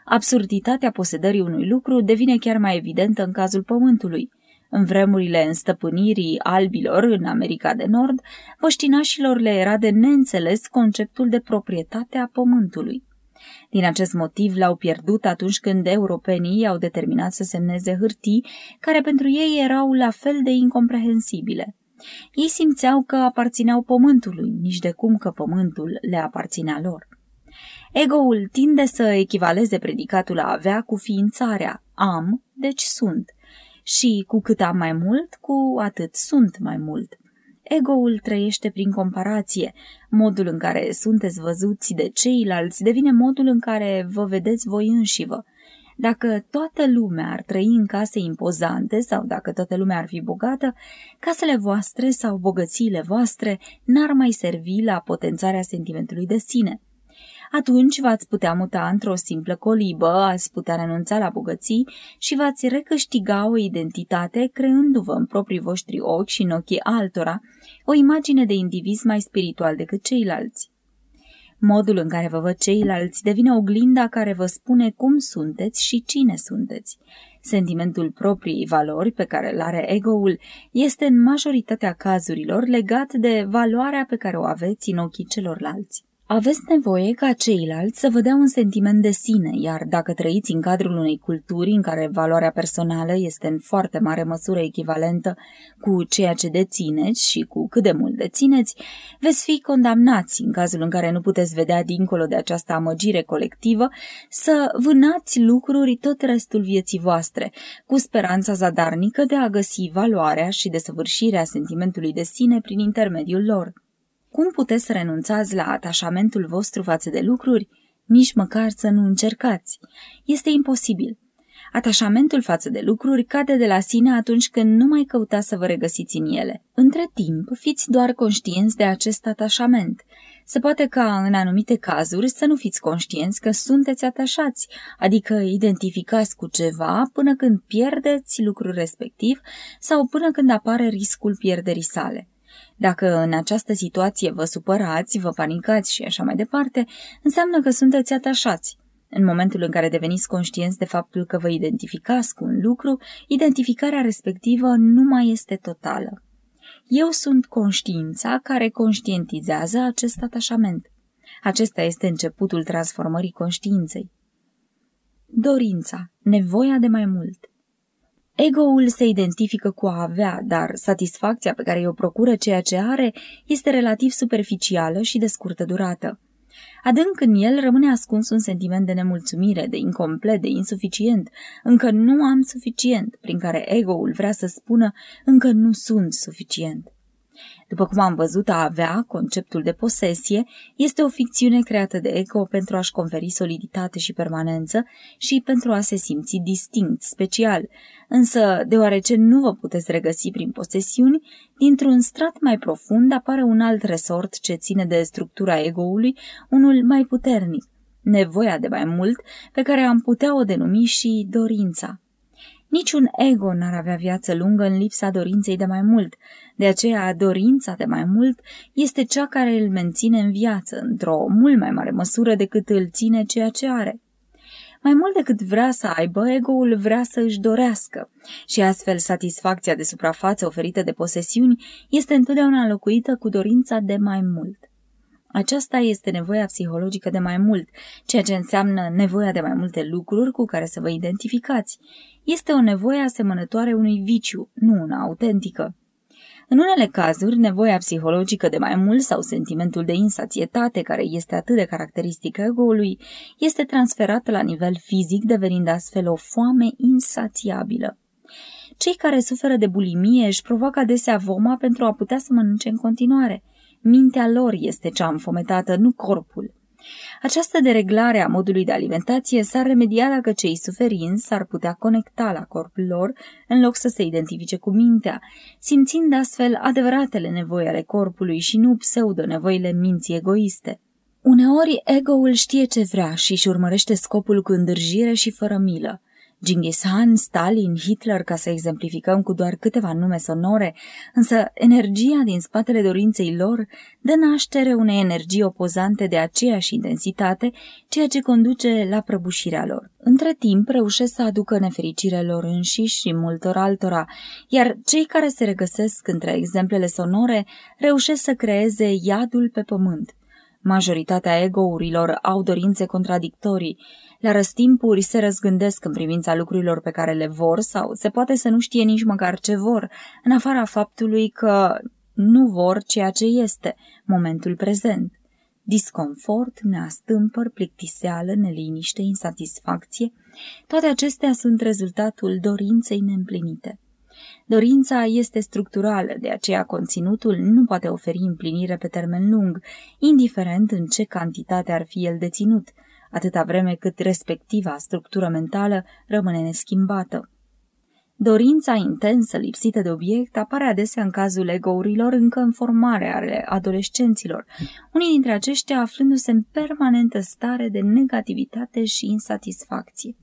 Absurditatea posedării unui lucru devine chiar mai evidentă în cazul pământului. În vremurile înstăpânirii albilor în America de Nord, păștinașilor le era de neînțeles conceptul de proprietate a pământului. Din acest motiv l-au pierdut atunci când europenii au determinat să semneze hârtii care pentru ei erau la fel de incomprehensibile. Ei simțeau că aparțineau pământului, nici de cum că pământul le aparținea lor. Ego-ul tinde să echivaleze predicatul a avea cu ființarea. Am, deci sunt. Și cu cât am mai mult, cu atât sunt mai mult. Ego-ul trăiește prin comparație. Modul în care sunteți văzuți de ceilalți devine modul în care vă vedeți voi înșivă. Dacă toată lumea ar trăi în case impozante sau dacă toată lumea ar fi bogată, casele voastre sau bogățiile voastre n-ar mai servi la potențarea sentimentului de sine atunci v-ați putea muta într-o simplă colibă, ați putea renunța la bogății și v-ați recâștiga o identitate creându-vă în proprii voștri ochi și în ochii altora o imagine de indiviz mai spiritual decât ceilalți. Modul în care vă văd ceilalți devine oglinda care vă spune cum sunteți și cine sunteți. Sentimentul propriei valori pe care îl are ego-ul este în majoritatea cazurilor legat de valoarea pe care o aveți în ochii celorlalți. Aveți nevoie ca ceilalți să vă dea un sentiment de sine, iar dacă trăiți în cadrul unei culturi în care valoarea personală este în foarte mare măsură echivalentă cu ceea ce dețineți și cu cât de mult dețineți, veți fi condamnați în cazul în care nu puteți vedea dincolo de această amăgire colectivă să vânați lucruri tot restul vieții voastre, cu speranța zadarnică de a găsi valoarea și desăvârșirea sentimentului de sine prin intermediul lor. Cum puteți să renunțați la atașamentul vostru față de lucruri? Nici măcar să nu încercați. Este imposibil. Atașamentul față de lucruri cade de la sine atunci când nu mai căutați să vă regăsiți în ele. Între timp, fiți doar conștienți de acest atașament. Se poate ca, în anumite cazuri, să nu fiți conștienți că sunteți atașați, adică identificați cu ceva până când pierdeți lucrul respectiv sau până când apare riscul pierderii sale. Dacă în această situație vă supărați, vă panicați și așa mai departe, înseamnă că sunteți atașați. În momentul în care deveniți conștienți de faptul că vă identificați cu un lucru, identificarea respectivă nu mai este totală. Eu sunt conștiința care conștientizează acest atașament. Acesta este începutul transformării conștiinței. Dorința, nevoia de mai mult. Ego-ul se identifică cu a avea, dar satisfacția pe care o procură ceea ce are este relativ superficială și de scurtă durată. Adânc în el rămâne ascuns un sentiment de nemulțumire, de incomplet, de insuficient. Încă nu am suficient, prin care ego-ul vrea să spună încă nu sunt suficient. După cum am văzut, a avea, conceptul de posesie, este o ficțiune creată de ego pentru a-și conferi soliditate și permanență și pentru a se simți distinct, special. Însă, deoarece nu vă puteți regăsi prin posesiuni, dintr-un strat mai profund apare un alt resort ce ține de structura ego-ului, unul mai puternic, nevoia de mai mult, pe care am putea o denumi și dorința. Niciun ego n-ar avea viață lungă în lipsa dorinței de mai mult, de aceea dorința de mai mult este cea care îl menține în viață, într-o mult mai mare măsură decât îl ține ceea ce are. Mai mult decât vrea să aibă, ego-ul vrea să își dorească și astfel satisfacția de suprafață oferită de posesiuni este întotdeauna înlocuită cu dorința de mai mult. Aceasta este nevoia psihologică de mai mult, ceea ce înseamnă nevoia de mai multe lucruri cu care să vă identificați. Este o nevoie asemănătoare unui viciu, nu una autentică. În unele cazuri, nevoia psihologică de mai mult sau sentimentul de insatietate, care este atât de caracteristic ego-ului, este transferată la nivel fizic, devenind astfel o foame insațiabilă. Cei care suferă de bulimie își provoacă adesea voma pentru a putea să mănânce în continuare. Mintea lor este cea înfometată, nu corpul. Această dereglare a modului de alimentație s-ar remedia dacă cei suferinți s-ar putea conecta la corpul lor în loc să se identifice cu mintea, simțind astfel adevăratele nevoi ale corpului și nu pseudo-nevoile minții egoiste. Uneori, ego-ul știe ce vrea și își urmărește scopul cu îndârjire și fără milă. Genghis Khan, Stalin, Hitler, ca să exemplificăm cu doar câteva nume sonore, însă energia din spatele dorinței lor dă naștere unei energii opozante de aceeași intensitate, ceea ce conduce la prăbușirea lor. Între timp reușesc să aducă nefericire lor înșiși și multor altora, iar cei care se regăsesc între exemplele sonore reușesc să creeze iadul pe pământ. Majoritatea ego-urilor au dorințe contradictorii, la răstimpuri se răzgândesc în privința lucrurilor pe care le vor sau se poate să nu știe nici măcar ce vor, în afara faptului că nu vor ceea ce este, momentul prezent. Disconfort, neastâmpăr, plictiseală, neliniște, insatisfacție, toate acestea sunt rezultatul dorinței neîmplinite. Dorința este structurală, de aceea conținutul nu poate oferi împlinire pe termen lung, indiferent în ce cantitate ar fi el deținut – atâta vreme cât respectiva structură mentală rămâne neschimbată. Dorința intensă lipsită de obiect apare adesea în cazul egourilor încă în formare ale adolescenților, unii dintre aceștia aflându-se în permanentă stare de negativitate și insatisfacție.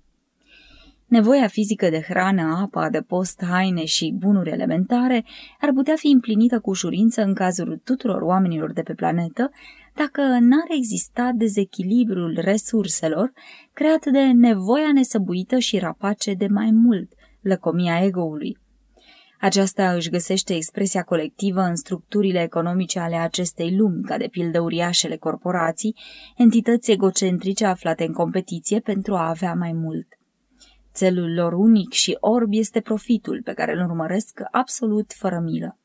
Nevoia fizică de hrană, apă, adăpost, haine și bunuri elementare ar putea fi împlinită cu ușurință în cazul tuturor oamenilor de pe planetă, dacă n-ar exista dezechilibrul resurselor creat de nevoia nesăbuită și rapace de mai mult, lăcomia egoului. Aceasta își găsește expresia colectivă în structurile economice ale acestei lumi, ca de pildă uriașele corporații, entități egocentrice aflate în competiție pentru a avea mai mult. Țelul lor unic și orb este profitul pe care îl urmăresc absolut fără milă.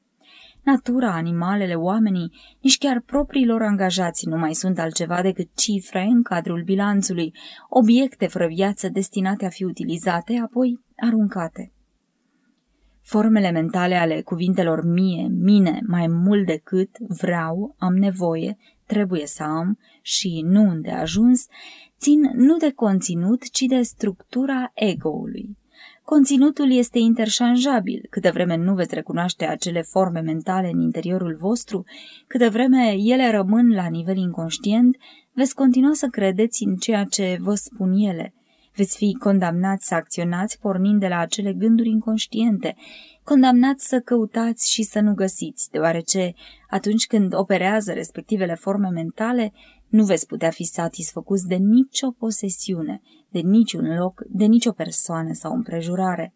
Natura, animalele, oamenii, nici chiar propriilor angajați nu mai sunt altceva decât cifre în cadrul bilanțului, obiecte fără viață destinate a fi utilizate, apoi aruncate. Formele mentale ale cuvintelor mie, mine, mai mult decât, vreau, am nevoie, trebuie să am și nu unde ajuns, țin nu de conținut, ci de structura ego-ului. Conținutul este interșanjabil, câtă vreme nu veți recunoaște acele forme mentale în interiorul vostru, câtă vreme ele rămân la nivel inconștient, veți continua să credeți în ceea ce vă spun ele. Veți fi condamnați să acționați pornind de la acele gânduri inconștiente, condamnați să căutați și să nu găsiți, deoarece atunci când operează respectivele forme mentale, nu veți putea fi satisfăcuți de nicio posesiune, de niciun loc, de nicio persoană sau împrejurare.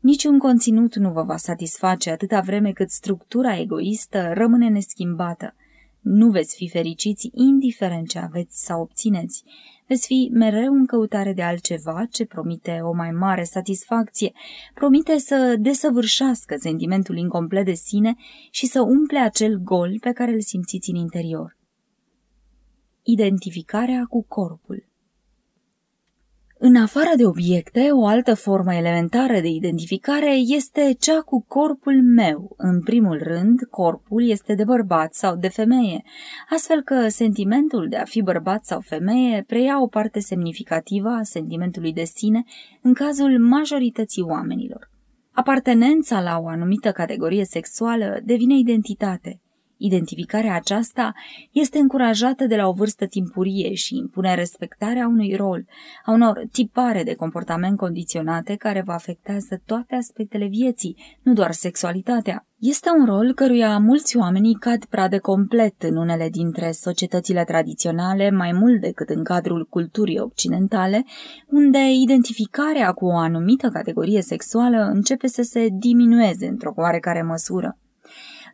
Niciun conținut nu vă va satisface atâta vreme cât structura egoistă rămâne neschimbată. Nu veți fi fericiți indiferent ce aveți sau obțineți. Veți fi mereu în căutare de altceva ce promite o mai mare satisfacție, promite să desăvârșească sentimentul incomplet de sine și să umple acel gol pe care îl simțiți în interior. Identificarea cu corpul în afară de obiecte, o altă formă elementară de identificare este cea cu corpul meu. În primul rând, corpul este de bărbat sau de femeie, astfel că sentimentul de a fi bărbat sau femeie preia o parte semnificativă a sentimentului de sine în cazul majorității oamenilor. Apartenența la o anumită categorie sexuală devine identitate. Identificarea aceasta este încurajată de la o vârstă timpurie și impune respectarea unui rol, a unor tipare de comportament condiționate care vă afectează toate aspectele vieții, nu doar sexualitatea. Este un rol căruia mulți oameni cad pradă complet în unele dintre societățile tradiționale, mai mult decât în cadrul culturii occidentale, unde identificarea cu o anumită categorie sexuală începe să se diminueze într-o oarecare măsură.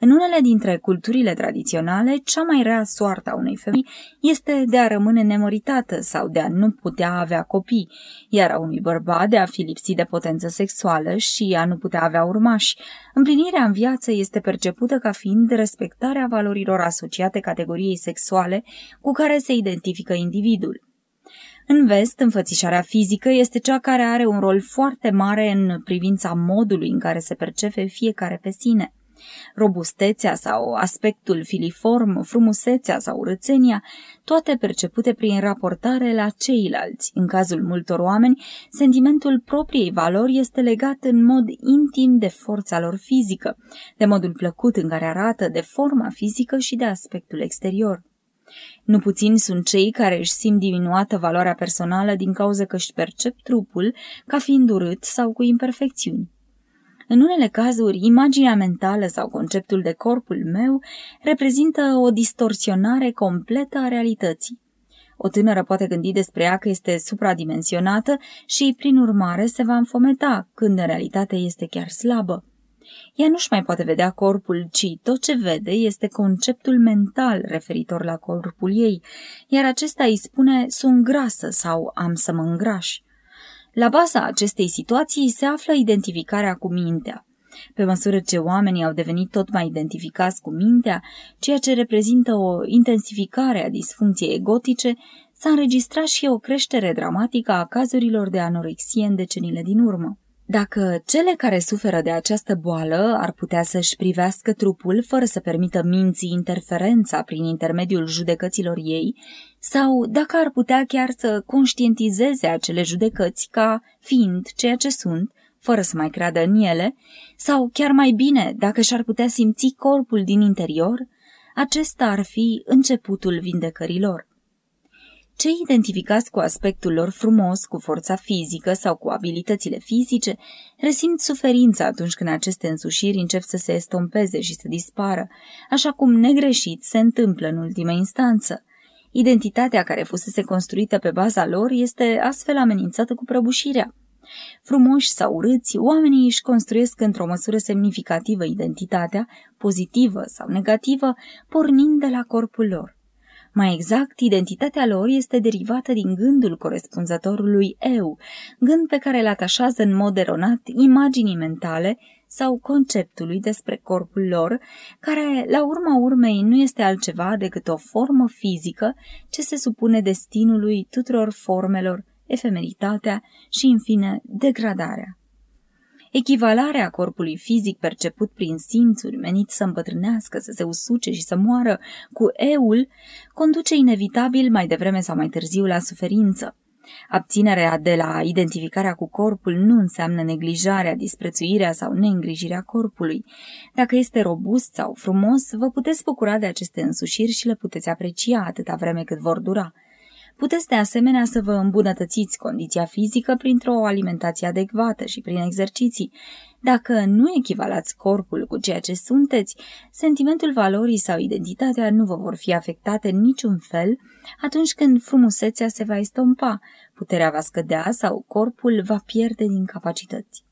În unele dintre culturile tradiționale, cea mai rea soartă a unei femei este de a rămâne nemăritată sau de a nu putea avea copii, iar a unui bărbat de a fi lipsit de potență sexuală și a nu putea avea urmași. Împlinirea în viață este percepută ca fiind respectarea valorilor asociate categoriei sexuale cu care se identifică individul. În vest, înfățișarea fizică este cea care are un rol foarte mare în privința modului în care se percepe fiecare pe sine. Robustețea sau aspectul filiform, frumusețea sau urățenia, toate percepute prin raportare la ceilalți. În cazul multor oameni, sentimentul propriei valori este legat în mod intim de forța lor fizică, de modul plăcut în care arată, de forma fizică și de aspectul exterior. Nu puțini sunt cei care își simt diminuată valoarea personală din cauza că își percep trupul ca fiind urât sau cu imperfecțiuni. În unele cazuri, imaginea mentală sau conceptul de corpul meu reprezintă o distorsionare completă a realității. O tânără poate gândi despre ea că este supradimensionată și, prin urmare, se va înfometa, când în realitate este chiar slabă. Ea nu-și mai poate vedea corpul, ci tot ce vede este conceptul mental referitor la corpul ei, iar acesta îi spune sunt grasă sau am să mă îngraș. La baza acestei situații se află identificarea cu mintea. Pe măsură ce oamenii au devenit tot mai identificați cu mintea, ceea ce reprezintă o intensificare a disfuncției egotice, s-a înregistrat și o creștere dramatică a cazurilor de anorexie în decenile din urmă. Dacă cele care suferă de această boală ar putea să-și privească trupul fără să permită minții interferența prin intermediul judecăților ei, sau dacă ar putea chiar să conștientizeze acele judecăți ca fiind ceea ce sunt, fără să mai creadă în ele, sau chiar mai bine, dacă și-ar putea simți corpul din interior, acesta ar fi începutul vindecărilor. Cei identificați cu aspectul lor frumos, cu forța fizică sau cu abilitățile fizice, resimt suferința atunci când aceste însușiri încep să se estompeze și să dispară, așa cum negreșit se întâmplă în ultima instanță. Identitatea care fusese construită pe baza lor este astfel amenințată cu prăbușirea. Frumoși sau urâți, oamenii își construiesc într-o măsură semnificativă identitatea, pozitivă sau negativă, pornind de la corpul lor. Mai exact, identitatea lor este derivată din gândul corespunzătorului eu, gând pe care îl atașează în mod eronat imaginii mentale sau conceptului despre corpul lor, care, la urma urmei, nu este altceva decât o formă fizică ce se supune destinului tuturor formelor, efemeritatea și, în fine, degradarea. Echivalarea corpului fizic perceput prin simțuri menit să îmbătrânească, să se usuce și să moară cu eul, conduce inevitabil mai devreme sau mai târziu la suferință. Abținerea de la identificarea cu corpul nu înseamnă neglijarea, disprețuirea sau neîngrijirea corpului. Dacă este robust sau frumos, vă puteți bucura de aceste însușiri și le puteți aprecia atâta vreme cât vor dura. Puteți de asemenea să vă îmbunătățiți condiția fizică printr-o alimentație adecvată și prin exerciții. Dacă nu echivalați corpul cu ceea ce sunteți, sentimentul valorii sau identitatea nu vă vor fi afectate în niciun fel atunci când frumusețea se va estompa, puterea va scădea sau corpul va pierde din capacități.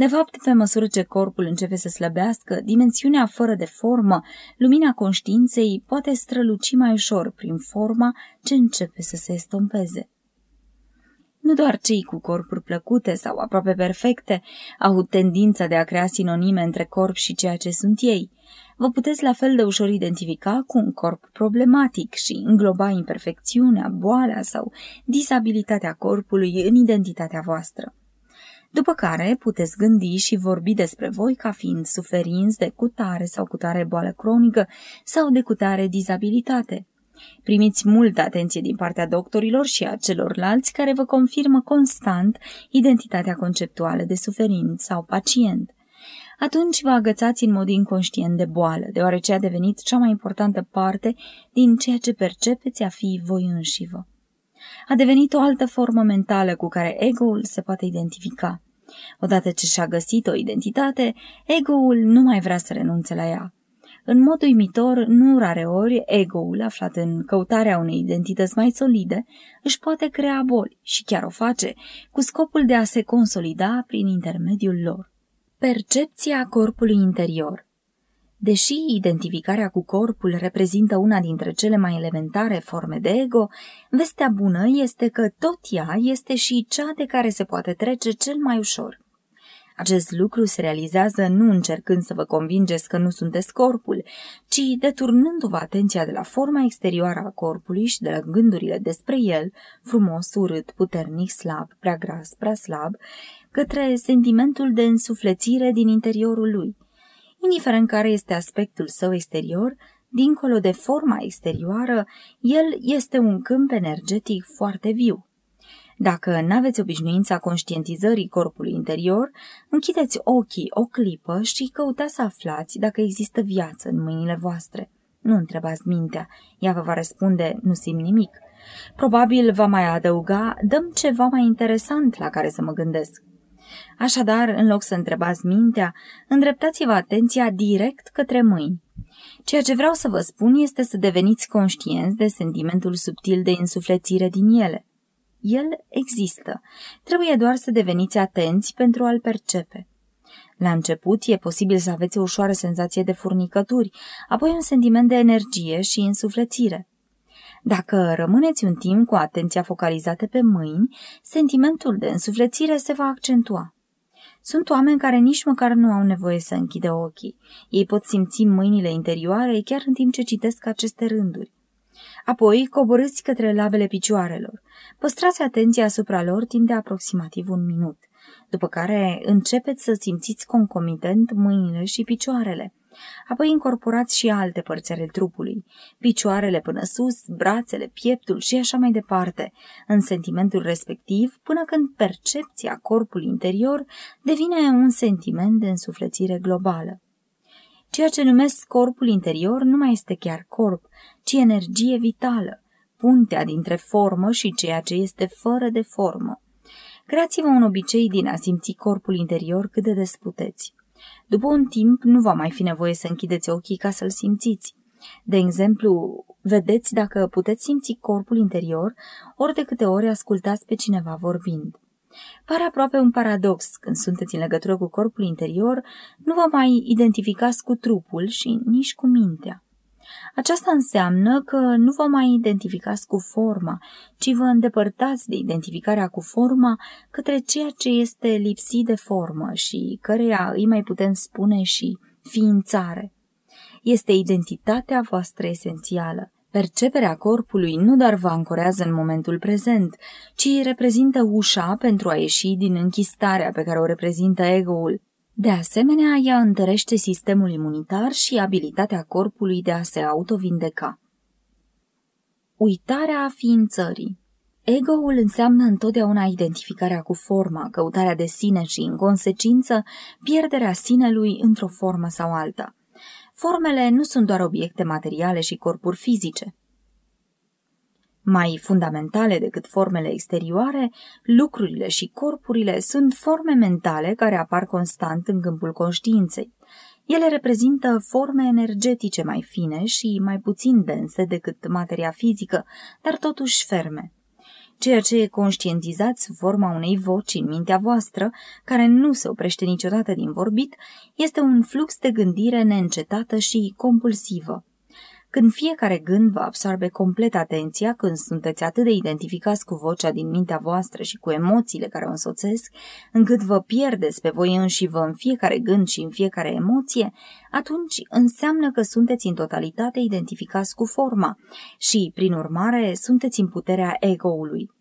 De fapt, pe măsură ce corpul începe să slăbească, dimensiunea fără de formă, lumina conștiinței poate străluci mai ușor prin forma ce începe să se estompeze. Nu doar cei cu corpuri plăcute sau aproape perfecte au tendința de a crea sinonime între corp și ceea ce sunt ei. Vă puteți la fel de ușor identifica cu un corp problematic și îngloba imperfecțiunea, boala sau disabilitatea corpului în identitatea voastră după care puteți gândi și vorbi despre voi ca fiind suferinți de cutare sau cutare boală cronică sau de cutare dizabilitate. Primiți multă atenție din partea doctorilor și a celorlalți care vă confirmă constant identitatea conceptuală de suferint sau pacient. atunci vă agățați în mod inconștient de boală, deoarece a devenit cea mai importantă parte din ceea ce percepeți a fi voi înșivă. A devenit o altă formă mentală cu care ego-ul se poate identifica. Odată ce și-a găsit o identitate, ego-ul nu mai vrea să renunțe la ea. În mod uimitor, nu rare ori, ego-ul, aflat în căutarea unei identități mai solide, își poate crea boli și chiar o face, cu scopul de a se consolida prin intermediul lor. Percepția corpului interior Deși identificarea cu corpul reprezintă una dintre cele mai elementare forme de ego, vestea bună este că tot ea este și cea de care se poate trece cel mai ușor. Acest lucru se realizează nu încercând să vă convingeți că nu sunteți corpul, ci deturnându-vă atenția de la forma exterioară a corpului și de la gândurile despre el, frumos, urât, puternic, slab, prea gras, prea slab, către sentimentul de însuflețire din interiorul lui. Indiferent care este aspectul său exterior, dincolo de forma exterioară, el este un câmp energetic foarte viu. Dacă nu aveți obișnuința conștientizării corpului interior, închideți ochii o clipă și căutați să aflați dacă există viață în mâinile voastre. Nu întrebați mintea, ea vă va răspunde, nu simt nimic. Probabil va mai adăuga, dăm ceva mai interesant la care să mă gândesc. Așadar, în loc să întrebați mintea, îndreptați-vă atenția direct către mâini. Ceea ce vreau să vă spun este să deveniți conștienți de sentimentul subtil de insuflețire din ele. El există. Trebuie doar să deveniți atenți pentru a-l percepe. La început e posibil să aveți o ușoară senzație de furnicături, apoi un sentiment de energie și insuflețire. Dacă rămâneți un timp cu atenția focalizată pe mâini, sentimentul de însuflețire se va accentua. Sunt oameni care nici măcar nu au nevoie să închidă ochii. Ei pot simți mâinile interioare chiar în timp ce citesc aceste rânduri. Apoi coborâți către labele picioarelor. Păstrați atenția asupra lor timp de aproximativ un minut, după care începeți să simțiți concomitent mâinile și picioarele. Apoi incorporați și alte părți ale trupului, picioarele până sus, brațele, pieptul și așa mai departe, în sentimentul respectiv, până când percepția corpului interior devine un sentiment de însuflețire globală. Ceea ce numesc corpul interior nu mai este chiar corp, ci energie vitală, puntea dintre formă și ceea ce este fără de formă. Creați-vă un obicei din a simți corpul interior cât de des puteți. După un timp, nu va mai fi nevoie să închideți ochii ca să-l simțiți. De exemplu, vedeți dacă puteți simți corpul interior ori de câte ori ascultați pe cineva vorbind. Pare aproape un paradox când sunteți în legătură cu corpul interior, nu vă mai identificați cu trupul și nici cu mintea. Aceasta înseamnă că nu vă mai identificați cu forma, ci vă îndepărtați de identificarea cu forma către ceea ce este lipsit de formă și căreia îi mai putem spune și ființare. Este identitatea voastră esențială. Perceperea corpului nu doar vă ancorează în momentul prezent, ci reprezintă ușa pentru a ieși din închistarea pe care o reprezintă ego-ul de asemenea, ea întărește sistemul imunitar și abilitatea corpului de a se autovindeca. Uitarea ființării Ego-ul înseamnă întotdeauna identificarea cu forma, căutarea de sine și, în consecință, pierderea sinelui într-o formă sau alta. Formele nu sunt doar obiecte materiale și corpuri fizice. Mai fundamentale decât formele exterioare, lucrurile și corpurile sunt forme mentale care apar constant în câmpul conștiinței. Ele reprezintă forme energetice mai fine și mai puțin dense decât materia fizică, dar totuși ferme. Ceea ce conștientizați sub forma unei voci în mintea voastră, care nu se oprește niciodată din vorbit, este un flux de gândire neîncetată și compulsivă. Când fiecare gând vă absorbe complet atenția, când sunteți atât de identificați cu vocea din mintea voastră și cu emoțiile care o însoțesc, încât vă pierdeți pe voi înși vă în fiecare gând și în fiecare emoție, atunci înseamnă că sunteți în totalitate identificați cu forma și, prin urmare, sunteți în puterea ego-ului.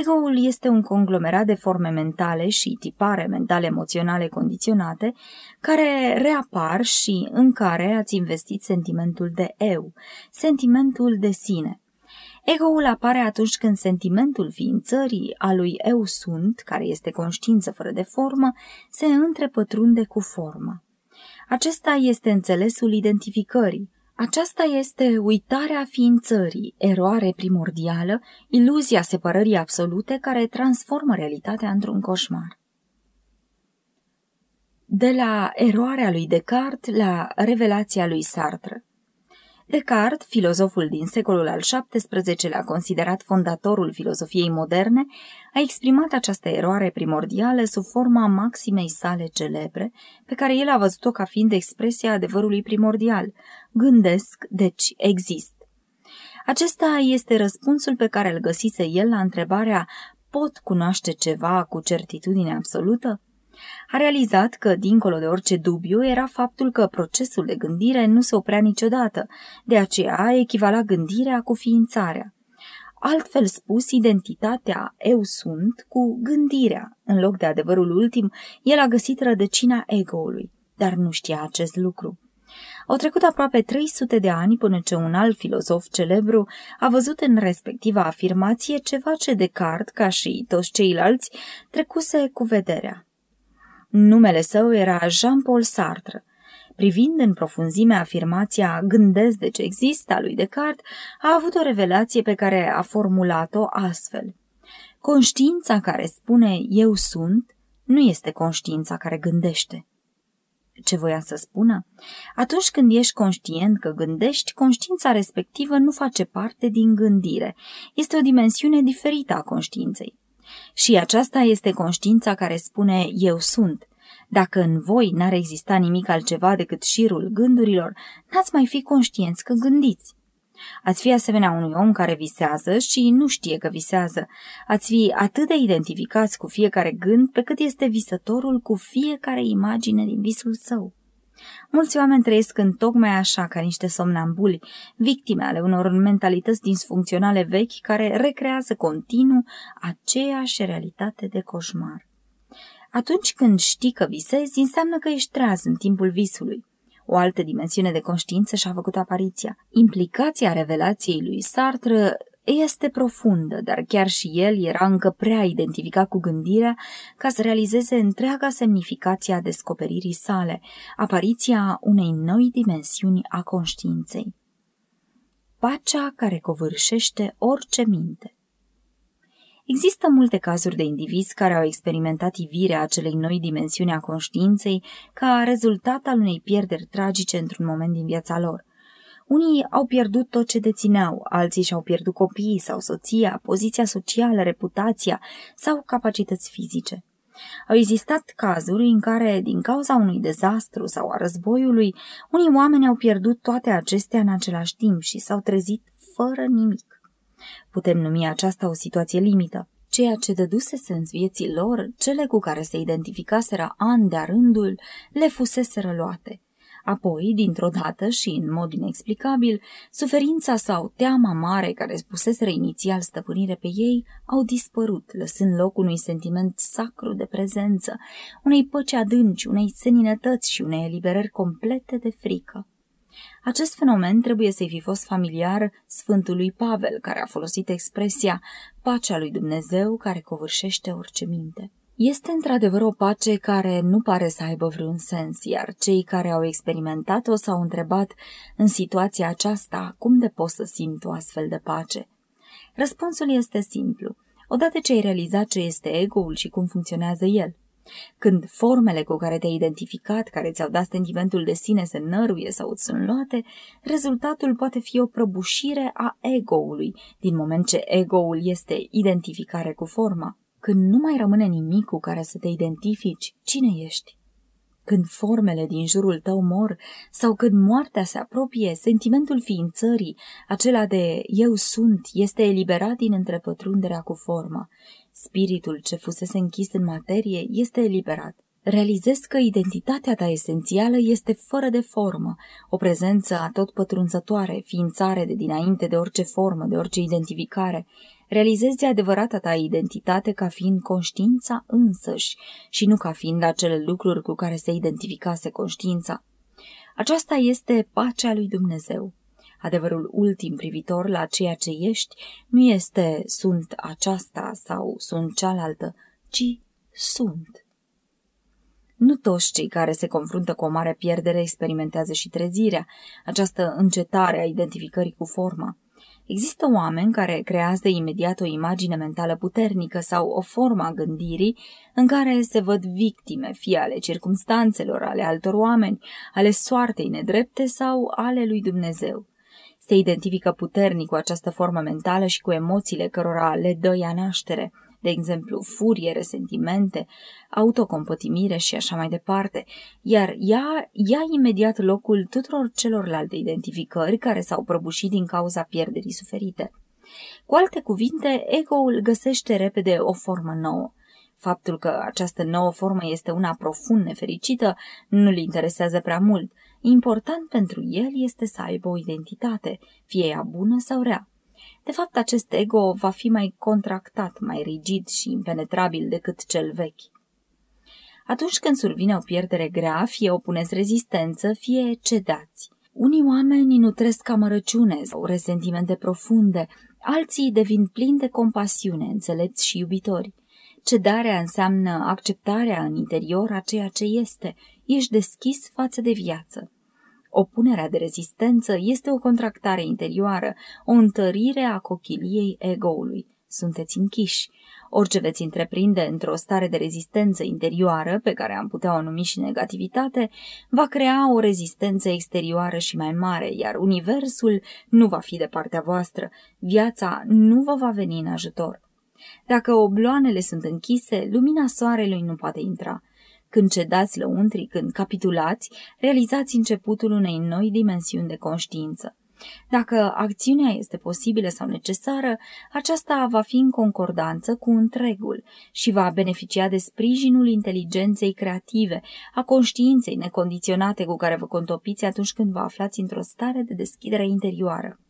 Ego-ul este un conglomerat de forme mentale și tipare mentale emoționale condiționate care reapar și în care ați investit sentimentul de eu, sentimentul de sine. Ego-ul apare atunci când sentimentul ființării a lui eu sunt, care este conștiință fără de formă, se întrepătrunde cu forma. Acesta este înțelesul identificării. Aceasta este uitarea ființării, eroare primordială, iluzia separării absolute care transformă realitatea într-un coșmar. De la eroarea lui Descartes la revelația lui Sartre. Descartes, filozoful din secolul al XVII-lea, considerat fondatorul filozofiei moderne, a exprimat această eroare primordială sub forma maximei sale celebre, pe care el a văzut-o ca fiind expresia adevărului primordial. Gândesc, deci exist. Acesta este răspunsul pe care îl găsise el la întrebarea pot cunoaște ceva cu certitudine absolută? A realizat că, dincolo de orice dubiu, era faptul că procesul de gândire nu se oprea niciodată, de aceea a echivala gândirea cu ființarea. Altfel spus, identitatea eu sunt cu gândirea. În loc de adevărul ultim, el a găsit rădăcina ego-ului, dar nu știa acest lucru. Au trecut aproape 300 de ani până ce un alt filozof celebru a văzut în respectiva afirmație ceva ce Descartes, ca și toți ceilalți, trecuse cu vederea. Numele său era Jean-Paul Sartre. Privind în profunzime afirmația gândesc de ce există a lui Descartes, a avut o revelație pe care a formulat-o astfel. Conștiința care spune eu sunt nu este conștiința care gândește. Ce voia să spună? Atunci când ești conștient că gândești, conștiința respectivă nu face parte din gândire. Este o dimensiune diferită a conștiinței. Și aceasta este conștiința care spune eu sunt. Dacă în voi n-ar exista nimic altceva decât șirul gândurilor, n-ați mai fi conștienți că gândiți. Ați fi asemenea unui om care visează și nu știe că visează. Ați fi atât de identificați cu fiecare gând pe cât este visătorul cu fiecare imagine din visul său. Mulți oameni trăiesc în tocmai așa, ca niște somnambuli, victime ale unor mentalități disfuncționale vechi care recrează continuu aceeași realitate de coșmar. Atunci când știi că visezi, înseamnă că ești treaz în timpul visului. O altă dimensiune de conștiință și-a făcut apariția. Implicația revelației lui Sartre este profundă, dar chiar și el era încă prea identificat cu gândirea ca să realizeze întreaga semnificație a descoperirii sale, apariția unei noi dimensiuni a conștiinței. Pacea care covârșește orice minte. Există multe cazuri de indivizi care au experimentat ivirea acelei noi dimensiuni a conștiinței ca rezultat al unei pierderi tragice într-un moment din viața lor. Unii au pierdut tot ce dețineau, alții și-au pierdut copiii sau soția, poziția socială, reputația sau capacități fizice. Au existat cazuri în care, din cauza unui dezastru sau a războiului, unii oameni au pierdut toate acestea în același timp și s-au trezit fără nimic. Putem numi aceasta o situație limită. Ceea ce dăduse sens vieții lor, cele cu care se identificaseră an de rândul, le fusese răluate. Apoi, dintr-o dată și în mod inexplicabil, suferința sau teama mare care spuseseră inițial stăpânire pe ei au dispărut, lăsând loc unui sentiment sacru de prezență, unei păci adânci, unei seninătăți și unei eliberări complete de frică. Acest fenomen trebuie să-i fi fost familiar Sfântului Pavel, care a folosit expresia pacea lui Dumnezeu care covârșește orice minte. Este într-adevăr o pace care nu pare să aibă vreun sens, iar cei care au experimentat-o s-au întrebat în situația aceasta cum de pot să simt o astfel de pace. Răspunsul este simplu. Odată ce ai realizat ce este ego-ul și cum funcționează el, când formele cu care te-ai identificat, care ți-au dat sentimentul de sine se năruie sau îți sunt luate, rezultatul poate fi o prăbușire a ego-ului, din moment ce ego-ul este identificare cu forma. Când nu mai rămâne nimic cu care să te identifici, cine ești? Când formele din jurul tău mor sau când moartea se apropie, sentimentul ființării, acela de eu sunt, este eliberat din întrepătrunderea cu forma. Spiritul ce fusese închis în materie este eliberat. Realizezi că identitatea ta esențială este fără de formă, o prezență atot pătrunzătoare, ființare de dinainte de orice formă, de orice identificare. Realizezi adevărata ta identitate ca fiind conștiința însăși și nu ca fiind acele lucruri cu care se identificase conștiința. Aceasta este pacea lui Dumnezeu. Adevărul ultim privitor la ceea ce ești nu este sunt aceasta sau sunt cealaltă, ci sunt. Nu toți cei care se confruntă cu o mare pierdere experimentează și trezirea, această încetare a identificării cu forma. Există oameni care creează imediat o imagine mentală puternică sau o formă a gândirii în care se văd victime, fie ale circumstanțelor, ale altor oameni, ale soartei nedrepte sau ale lui Dumnezeu. Se identifică puternic cu această formă mentală și cu emoțiile cărora le dă ea naștere, de exemplu furie, resentimente, autocompătimire și așa mai departe, iar ea ia imediat locul tuturor celorlalte identificări care s-au prăbușit din cauza pierderii suferite. Cu alte cuvinte, ego-ul găsește repede o formă nouă. Faptul că această nouă formă este una profund nefericită nu-l interesează prea mult. Important pentru el este să aibă o identitate, fie ea bună sau rea. De fapt, acest ego va fi mai contractat, mai rigid și impenetrabil decât cel vechi. Atunci când survine o pierdere grea, fie opuneți rezistență, fie cedați. Unii oameni nutresc amărăciune sau resentimente profunde, alții devin plini de compasiune, înțelepți și iubitori. Cedarea înseamnă acceptarea în interior a ceea ce este, ești deschis față de viață. Opunerea de rezistență este o contractare interioară, o întărire a cochiliei egoului. Sunteți închiși. Orice veți întreprinde într-o stare de rezistență interioară, pe care am putea o numi și negativitate, va crea o rezistență exterioară și mai mare, iar universul nu va fi de partea voastră, viața nu vă va veni în ajutor. Dacă obloanele sunt închise, lumina soarelui nu poate intra. Când cedați lăuntrii, când capitulați, realizați începutul unei noi dimensiuni de conștiință. Dacă acțiunea este posibilă sau necesară, aceasta va fi în concordanță cu întregul și va beneficia de sprijinul inteligenței creative, a conștiinței necondiționate cu care vă contopiți atunci când vă aflați într-o stare de deschidere interioară.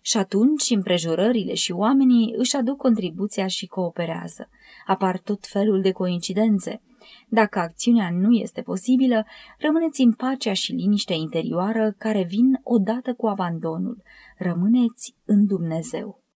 Și atunci împrejurările și oamenii își aduc contribuția și cooperează. Apar tot felul de coincidențe. Dacă acțiunea nu este posibilă, rămâneți în pacea și liniștea interioară care vin odată cu abandonul. Rămâneți în Dumnezeu.